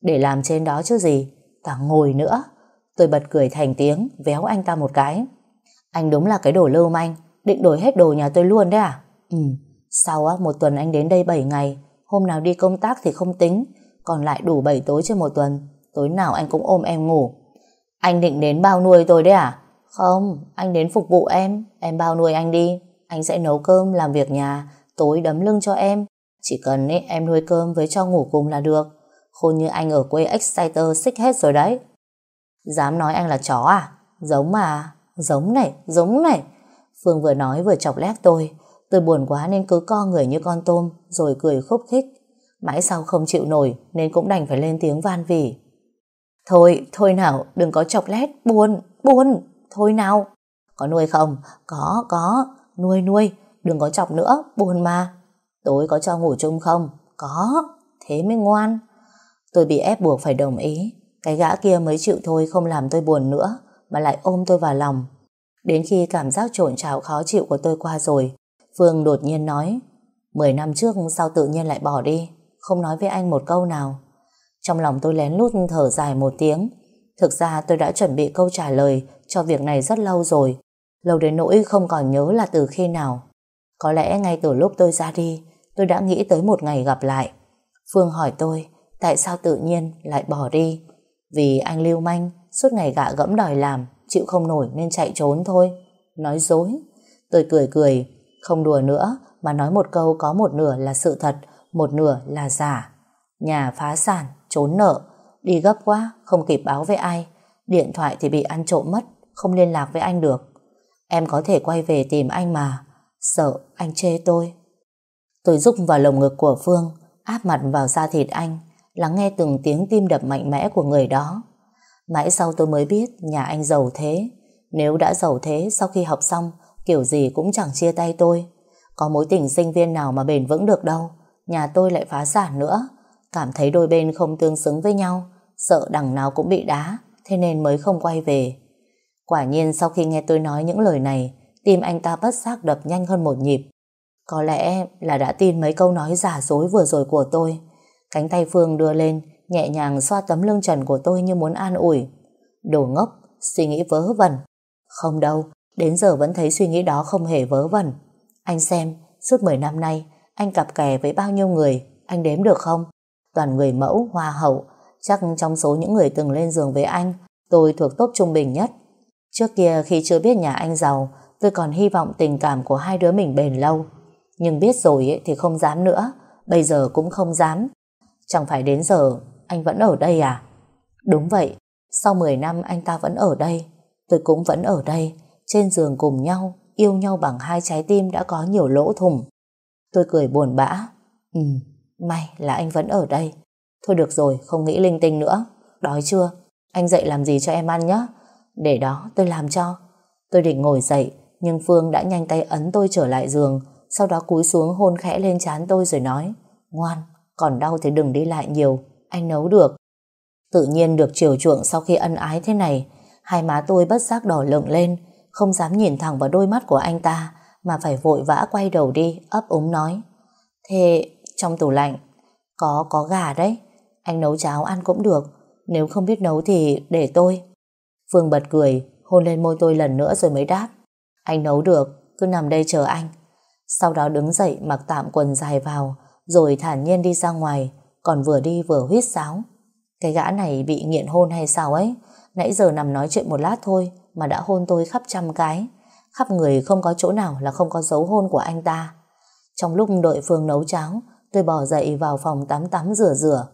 Để làm trên đó chứ gì, cả ngồi nữa. Tôi bật cười thành tiếng, véo anh ta một cái. Anh đúng là cái đồ lưu manh, định đổi hết đồ nhà tôi luôn đấy à? Ừ, sau á, một tuần anh đến đây 7 ngày, hôm nào đi công tác thì không tính, còn lại đủ 7 tối trên một tuần, Tối nào anh cũng ôm em ngủ. Anh định đến bao nuôi tôi đấy à? Không anh đến phục vụ em. Em bao nuôi anh đi. Anh sẽ nấu cơm làm việc nhà. Tối đấm lưng cho em. Chỉ cần ấy, em nuôi cơm với cho ngủ cùng là được. Khôn như anh ở quê Exciter xích hết rồi đấy. Dám nói anh là chó à? Giống mà. Giống này giống này. Phương vừa nói vừa chọc lép tôi. Tôi buồn quá nên cứ co người như con tôm Rồi cười khúc khích. Mãi sau không chịu nổi Nên cũng đành phải lên tiếng van vỉ. Thôi, thôi nào, đừng có chọc lét, buồn, buồn, thôi nào. Có nuôi không? Có, có. Nuôi, nuôi. Đừng có chọc nữa, buồn mà. Tối có cho ngủ chung không? Có. Thế mới ngoan. Tôi bị ép buộc phải đồng ý. Cái gã kia mới chịu thôi không làm tôi buồn nữa, mà lại ôm tôi vào lòng. Đến khi cảm giác trộn trào khó chịu của tôi qua rồi, Phương đột nhiên nói, 10 năm trước sao tự nhiên lại bỏ đi, không nói với anh một câu nào. Trong lòng tôi lén lút thở dài một tiếng. Thực ra tôi đã chuẩn bị câu trả lời cho việc này rất lâu rồi. Lâu đến nỗi không còn nhớ là từ khi nào. Có lẽ ngay từ lúc tôi ra đi, tôi đã nghĩ tới một ngày gặp lại. Phương hỏi tôi, tại sao tự nhiên lại bỏ đi? Vì anh lưu manh, suốt ngày gạ gẫm đòi làm, chịu không nổi nên chạy trốn thôi. Nói dối. Tôi cười cười, không đùa nữa, mà nói một câu có một nửa là sự thật, một nửa là giả. Nhà phá sản, trốn nợ, đi gấp quá, không kịp báo với ai. Điện thoại thì bị ăn trộm mất, không liên lạc với anh được. Em có thể quay về tìm anh mà, sợ anh chê tôi. Tôi rúc vào lồng ngực của Phương, áp mặt vào da thịt anh, lắng nghe từng tiếng tim đập mạnh mẽ của người đó. Mãi sau tôi mới biết nhà anh giàu thế. Nếu đã giàu thế sau khi học xong, kiểu gì cũng chẳng chia tay tôi. Có mối tình sinh viên nào mà bền vững được đâu. Nhà tôi lại phá sản nữa. Cảm thấy đôi bên không tương xứng với nhau, sợ đằng nào cũng bị đá, thế nên mới không quay về. Quả nhiên sau khi nghe tôi nói những lời này, tim anh ta bất giác đập nhanh hơn một nhịp. Có lẽ là đã tin mấy câu nói giả dối vừa rồi của tôi. Cánh tay Phương đưa lên, nhẹ nhàng xoa tấm lưng trần của tôi như muốn an ủi. Đồ ngốc, suy nghĩ vớ vẩn. Không đâu, đến giờ vẫn thấy suy nghĩ đó không hề vớ vẩn. Anh xem, suốt 10 năm nay, anh cặp kè với bao nhiêu người, anh đếm được không? Toàn người mẫu, hoa hậu, chắc trong số những người từng lên giường với anh, tôi thuộc tốt trung bình nhất. Trước kia khi chưa biết nhà anh giàu, tôi còn hy vọng tình cảm của hai đứa mình bền lâu. Nhưng biết rồi thì không dám nữa, bây giờ cũng không dám. Chẳng phải đến giờ anh vẫn ở đây à? Đúng vậy, sau 10 năm anh ta vẫn ở đây, tôi cũng vẫn ở đây, trên giường cùng nhau, yêu nhau bằng hai trái tim đã có nhiều lỗ thủng. Tôi cười buồn bã. Ừ, may là anh vẫn ở đây. Thôi được rồi, không nghĩ linh tinh nữa. Đói chưa? Anh dậy làm gì cho em ăn nhé? Để đó tôi làm cho. Tôi định ngồi dậy, nhưng Phương đã nhanh tay ấn tôi trở lại giường, sau đó cúi xuống hôn khẽ lên trán tôi rồi nói, ngoan, còn đau thì đừng đi lại nhiều, anh nấu được. Tự nhiên được chiều chuộng sau khi ân ái thế này, hai má tôi bất giác đỏ lựng lên, không dám nhìn thẳng vào đôi mắt của anh ta, mà phải vội vã quay đầu đi, ấp úng nói. Thế trong tủ lạnh, có có gà đấy, anh nấu cháo ăn cũng được, nếu không biết nấu thì để tôi. Phương bật cười, hôn lên môi tôi lần nữa rồi mới đáp. Anh nấu được, cứ nằm đây chờ anh. Sau đó đứng dậy mặc tạm quần dài vào, rồi thản nhiên đi ra ngoài, còn vừa đi vừa huýt sáo. Cái gã này bị nghiện hôn hay sao ấy, nãy giờ nằm nói chuyện một lát thôi mà đã hôn tôi khắp trăm cái. Khắp người không có chỗ nào là không có dấu hôn của anh ta. Trong lúc đợi Phương nấu cháo, tôi bỏ dậy vào phòng tắm tắm rửa rửa.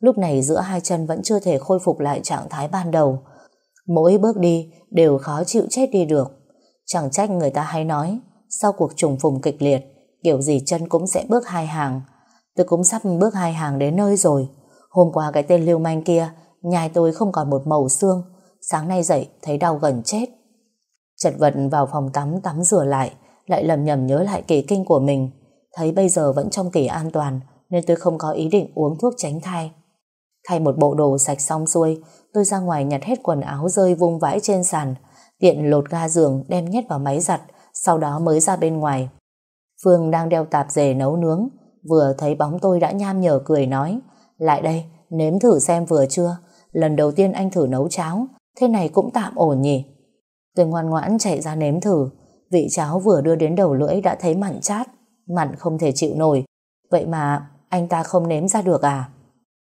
Lúc này giữa hai chân vẫn chưa thể khôi phục lại trạng thái ban đầu. Mỗi bước đi đều khó chịu chết đi được. Chẳng trách người ta hay nói, sau cuộc trùng phùng kịch liệt, kiểu gì chân cũng sẽ bước hai hàng. Tôi cũng sắp bước hai hàng đến nơi rồi. Hôm qua cái tên lưu manh kia, nhai tôi không còn một màu xương. Sáng nay dậy thấy đau gần chết. Chật vật vào phòng tắm tắm rửa lại, lại lầm nhầm nhớ lại kỳ kinh của mình. Thấy bây giờ vẫn trong kỳ an toàn, nên tôi không có ý định uống thuốc tránh thai. Thay một bộ đồ sạch xong xuôi, tôi ra ngoài nhặt hết quần áo rơi vung vãi trên sàn, tiện lột ga giường đem nhét vào máy giặt, sau đó mới ra bên ngoài. Phương đang đeo tạp dề nấu nướng, vừa thấy bóng tôi đã nham nhở cười nói, lại đây, nếm thử xem vừa chưa, lần đầu tiên anh thử nấu cháo, thế này cũng tạm ổn nhỉ. Tôi ngoan ngoãn chạy ra nếm thử, vị cháo vừa đưa đến đầu lưỡi đã thấy mặn chát, mặn không thể chịu nổi, vậy mà anh ta không nếm ra được à?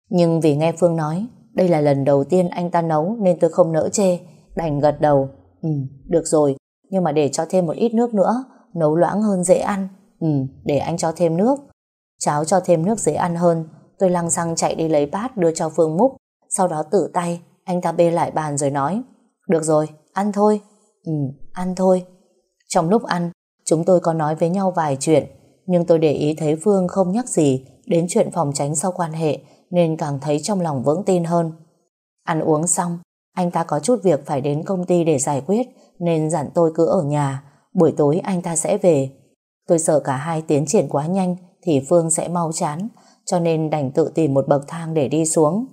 Nhưng vì nghe Phương nói, đây là lần đầu tiên anh ta nấu nên tôi không nỡ chê, đành gật đầu. Ừ, được rồi, nhưng mà để cho thêm một ít nước nữa, nấu loãng hơn dễ ăn. Ừ, để anh cho thêm nước. Cháo cho thêm nước dễ ăn hơn, tôi lăng xăng chạy đi lấy bát đưa cho Phương múc, sau đó tự tay, anh ta bê lại bàn rồi nói, được rồi, ăn thôi. Ừ, ăn thôi. Trong lúc ăn, chúng tôi có nói với nhau vài chuyện, nhưng tôi để ý thấy Phương không nhắc gì đến chuyện phòng tránh sau quan hệ, nên càng thấy trong lòng vững tin hơn. Ăn uống xong, anh ta có chút việc phải đến công ty để giải quyết, nên dặn tôi cứ ở nhà, buổi tối anh ta sẽ về. Tôi sợ cả hai tiến triển quá nhanh thì Phương sẽ mau chán, cho nên đành tự tìm một bậc thang để đi xuống.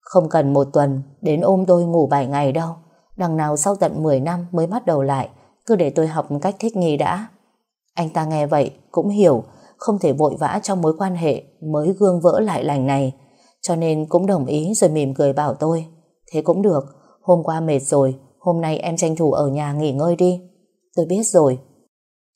Không cần một tuần đến ôm tôi ngủ 7 ngày đâu. Đằng nào sau tận 10 năm mới bắt đầu lại, cứ để tôi học cách thích nghi đã. Anh ta nghe vậy cũng hiểu không thể vội vã trong mối quan hệ mới gương vỡ lại lành này, cho nên cũng đồng ý rồi mỉm cười bảo tôi. Thế cũng được, hôm qua mệt rồi, hôm nay em tranh thủ ở nhà nghỉ ngơi đi. Tôi biết rồi.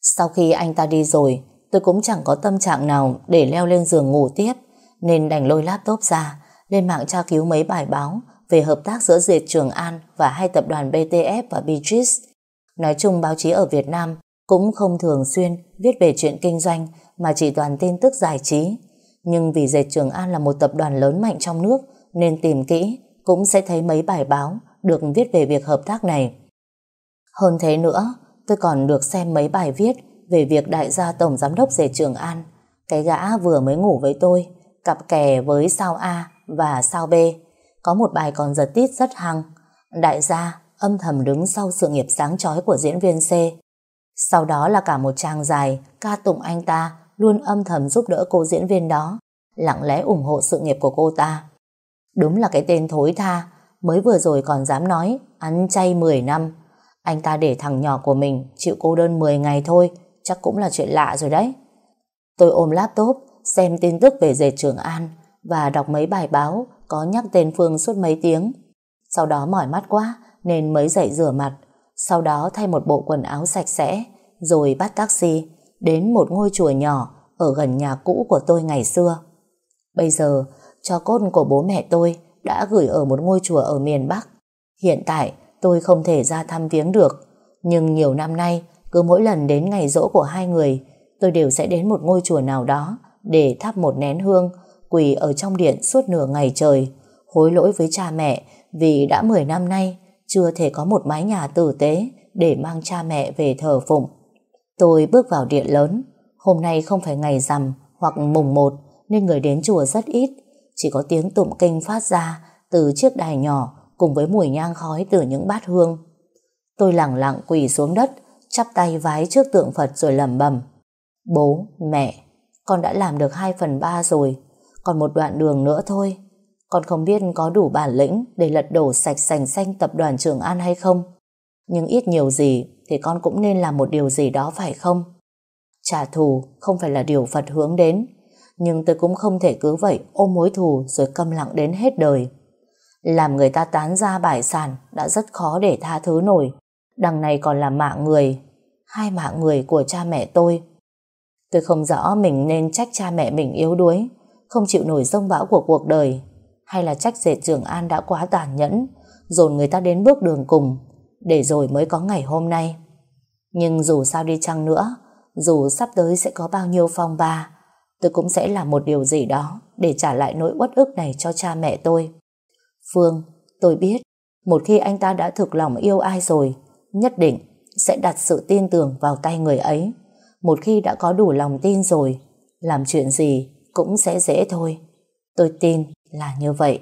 Sau khi anh ta đi rồi, tôi cũng chẳng có tâm trạng nào để leo lên giường ngủ tiếp, nên đành lôi laptop ra, lên mạng tra cứu mấy bài báo về hợp tác giữa diệt Trường An và hai tập đoàn BTF và Beatrice. Nói chung báo chí ở Việt Nam cũng không thường xuyên viết về chuyện kinh doanh mà chỉ toàn tin tức giải trí. Nhưng vì Dệt Trường An là một tập đoàn lớn mạnh trong nước nên tìm kỹ cũng sẽ thấy mấy bài báo được viết về việc hợp tác này. Hơn thế nữa, tôi còn được xem mấy bài viết về việc đại gia Tổng Giám đốc Dệt Trường An. Cái gã vừa mới ngủ với tôi, cặp kè với sao A và sao B. Có một bài còn giật tít rất hăng. Đại gia âm thầm đứng sau sự nghiệp sáng chói của diễn viên C. Sau đó là cả một trang dài ca tụng anh ta luôn âm thầm giúp đỡ cô diễn viên đó, lặng lẽ ủng hộ sự nghiệp của cô ta. Đúng là cái tên thối tha, mới vừa rồi còn dám nói ăn chay 10 năm. Anh ta để thằng nhỏ của mình chịu cô đơn 10 ngày thôi, chắc cũng là chuyện lạ rồi đấy. Tôi ôm laptop, xem tin tức về dệt Trường An và đọc mấy bài báo có nhắc tên Phương suốt mấy tiếng. Sau đó mỏi mắt quá nên mới dậy rửa mặt, sau đó thay một bộ quần áo sạch sẽ, rồi bắt taxi đến một ngôi chùa nhỏ ở gần nhà cũ của tôi ngày xưa. Bây giờ, cho cốt của bố mẹ tôi đã gửi ở một ngôi chùa ở miền Bắc. Hiện tại, tôi không thể ra thăm viếng được, nhưng nhiều năm nay, cứ mỗi lần đến ngày rỗ của hai người, tôi đều sẽ đến một ngôi chùa nào đó để thắp một nén hương, quỳ ở trong điện suốt nửa ngày trời, hối lỗi với cha mẹ vì đã 10 năm nay chưa thể có một mái nhà tử tế để mang cha mẹ về thờ phụng. Tôi bước vào điện lớn, hôm nay không phải ngày rằm hoặc mùng một nên người đến chùa rất ít, chỉ có tiếng tụng kinh phát ra từ chiếc đài nhỏ cùng với mùi nhang khói từ những bát hương. Tôi lặng lặng quỳ xuống đất, chắp tay vái trước tượng Phật rồi lẩm bẩm. Bố, mẹ, con đã làm được 2 phần 3 rồi, còn một đoạn đường nữa thôi. Con không biết có đủ bản lĩnh để lật đổ sạch sành xanh tập đoàn Trường An hay không. Nhưng ít nhiều gì thì con cũng nên làm một điều gì đó phải không? Trả thù không phải là điều Phật hướng đến, nhưng tôi cũng không thể cứ vậy ôm mối thù rồi câm lặng đến hết đời. Làm người ta tán ra bại sản đã rất khó để tha thứ nổi. Đằng này còn là mạng người, hai mạng người của cha mẹ tôi. Tôi không rõ mình nên trách cha mẹ mình yếu đuối, không chịu nổi rông bão của cuộc đời, hay là trách dệt Trường An đã quá tàn nhẫn, dồn người ta đến bước đường cùng, để rồi mới có ngày hôm nay. Nhưng dù sao đi chăng nữa, dù sắp tới sẽ có bao nhiêu phong ba, tôi cũng sẽ làm một điều gì đó để trả lại nỗi uất ức này cho cha mẹ tôi. Phương, tôi biết, một khi anh ta đã thực lòng yêu ai rồi, nhất định sẽ đặt sự tin tưởng vào tay người ấy. Một khi đã có đủ lòng tin rồi, làm chuyện gì cũng sẽ dễ thôi. Tôi tin là như vậy.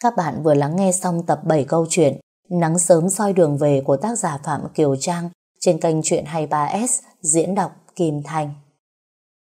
Các bạn vừa lắng nghe xong tập 7 câu chuyện Nắng sớm soi đường về của tác giả Phạm Kiều Trang trên kênh Chuyện 23S diễn đọc Kim Thành.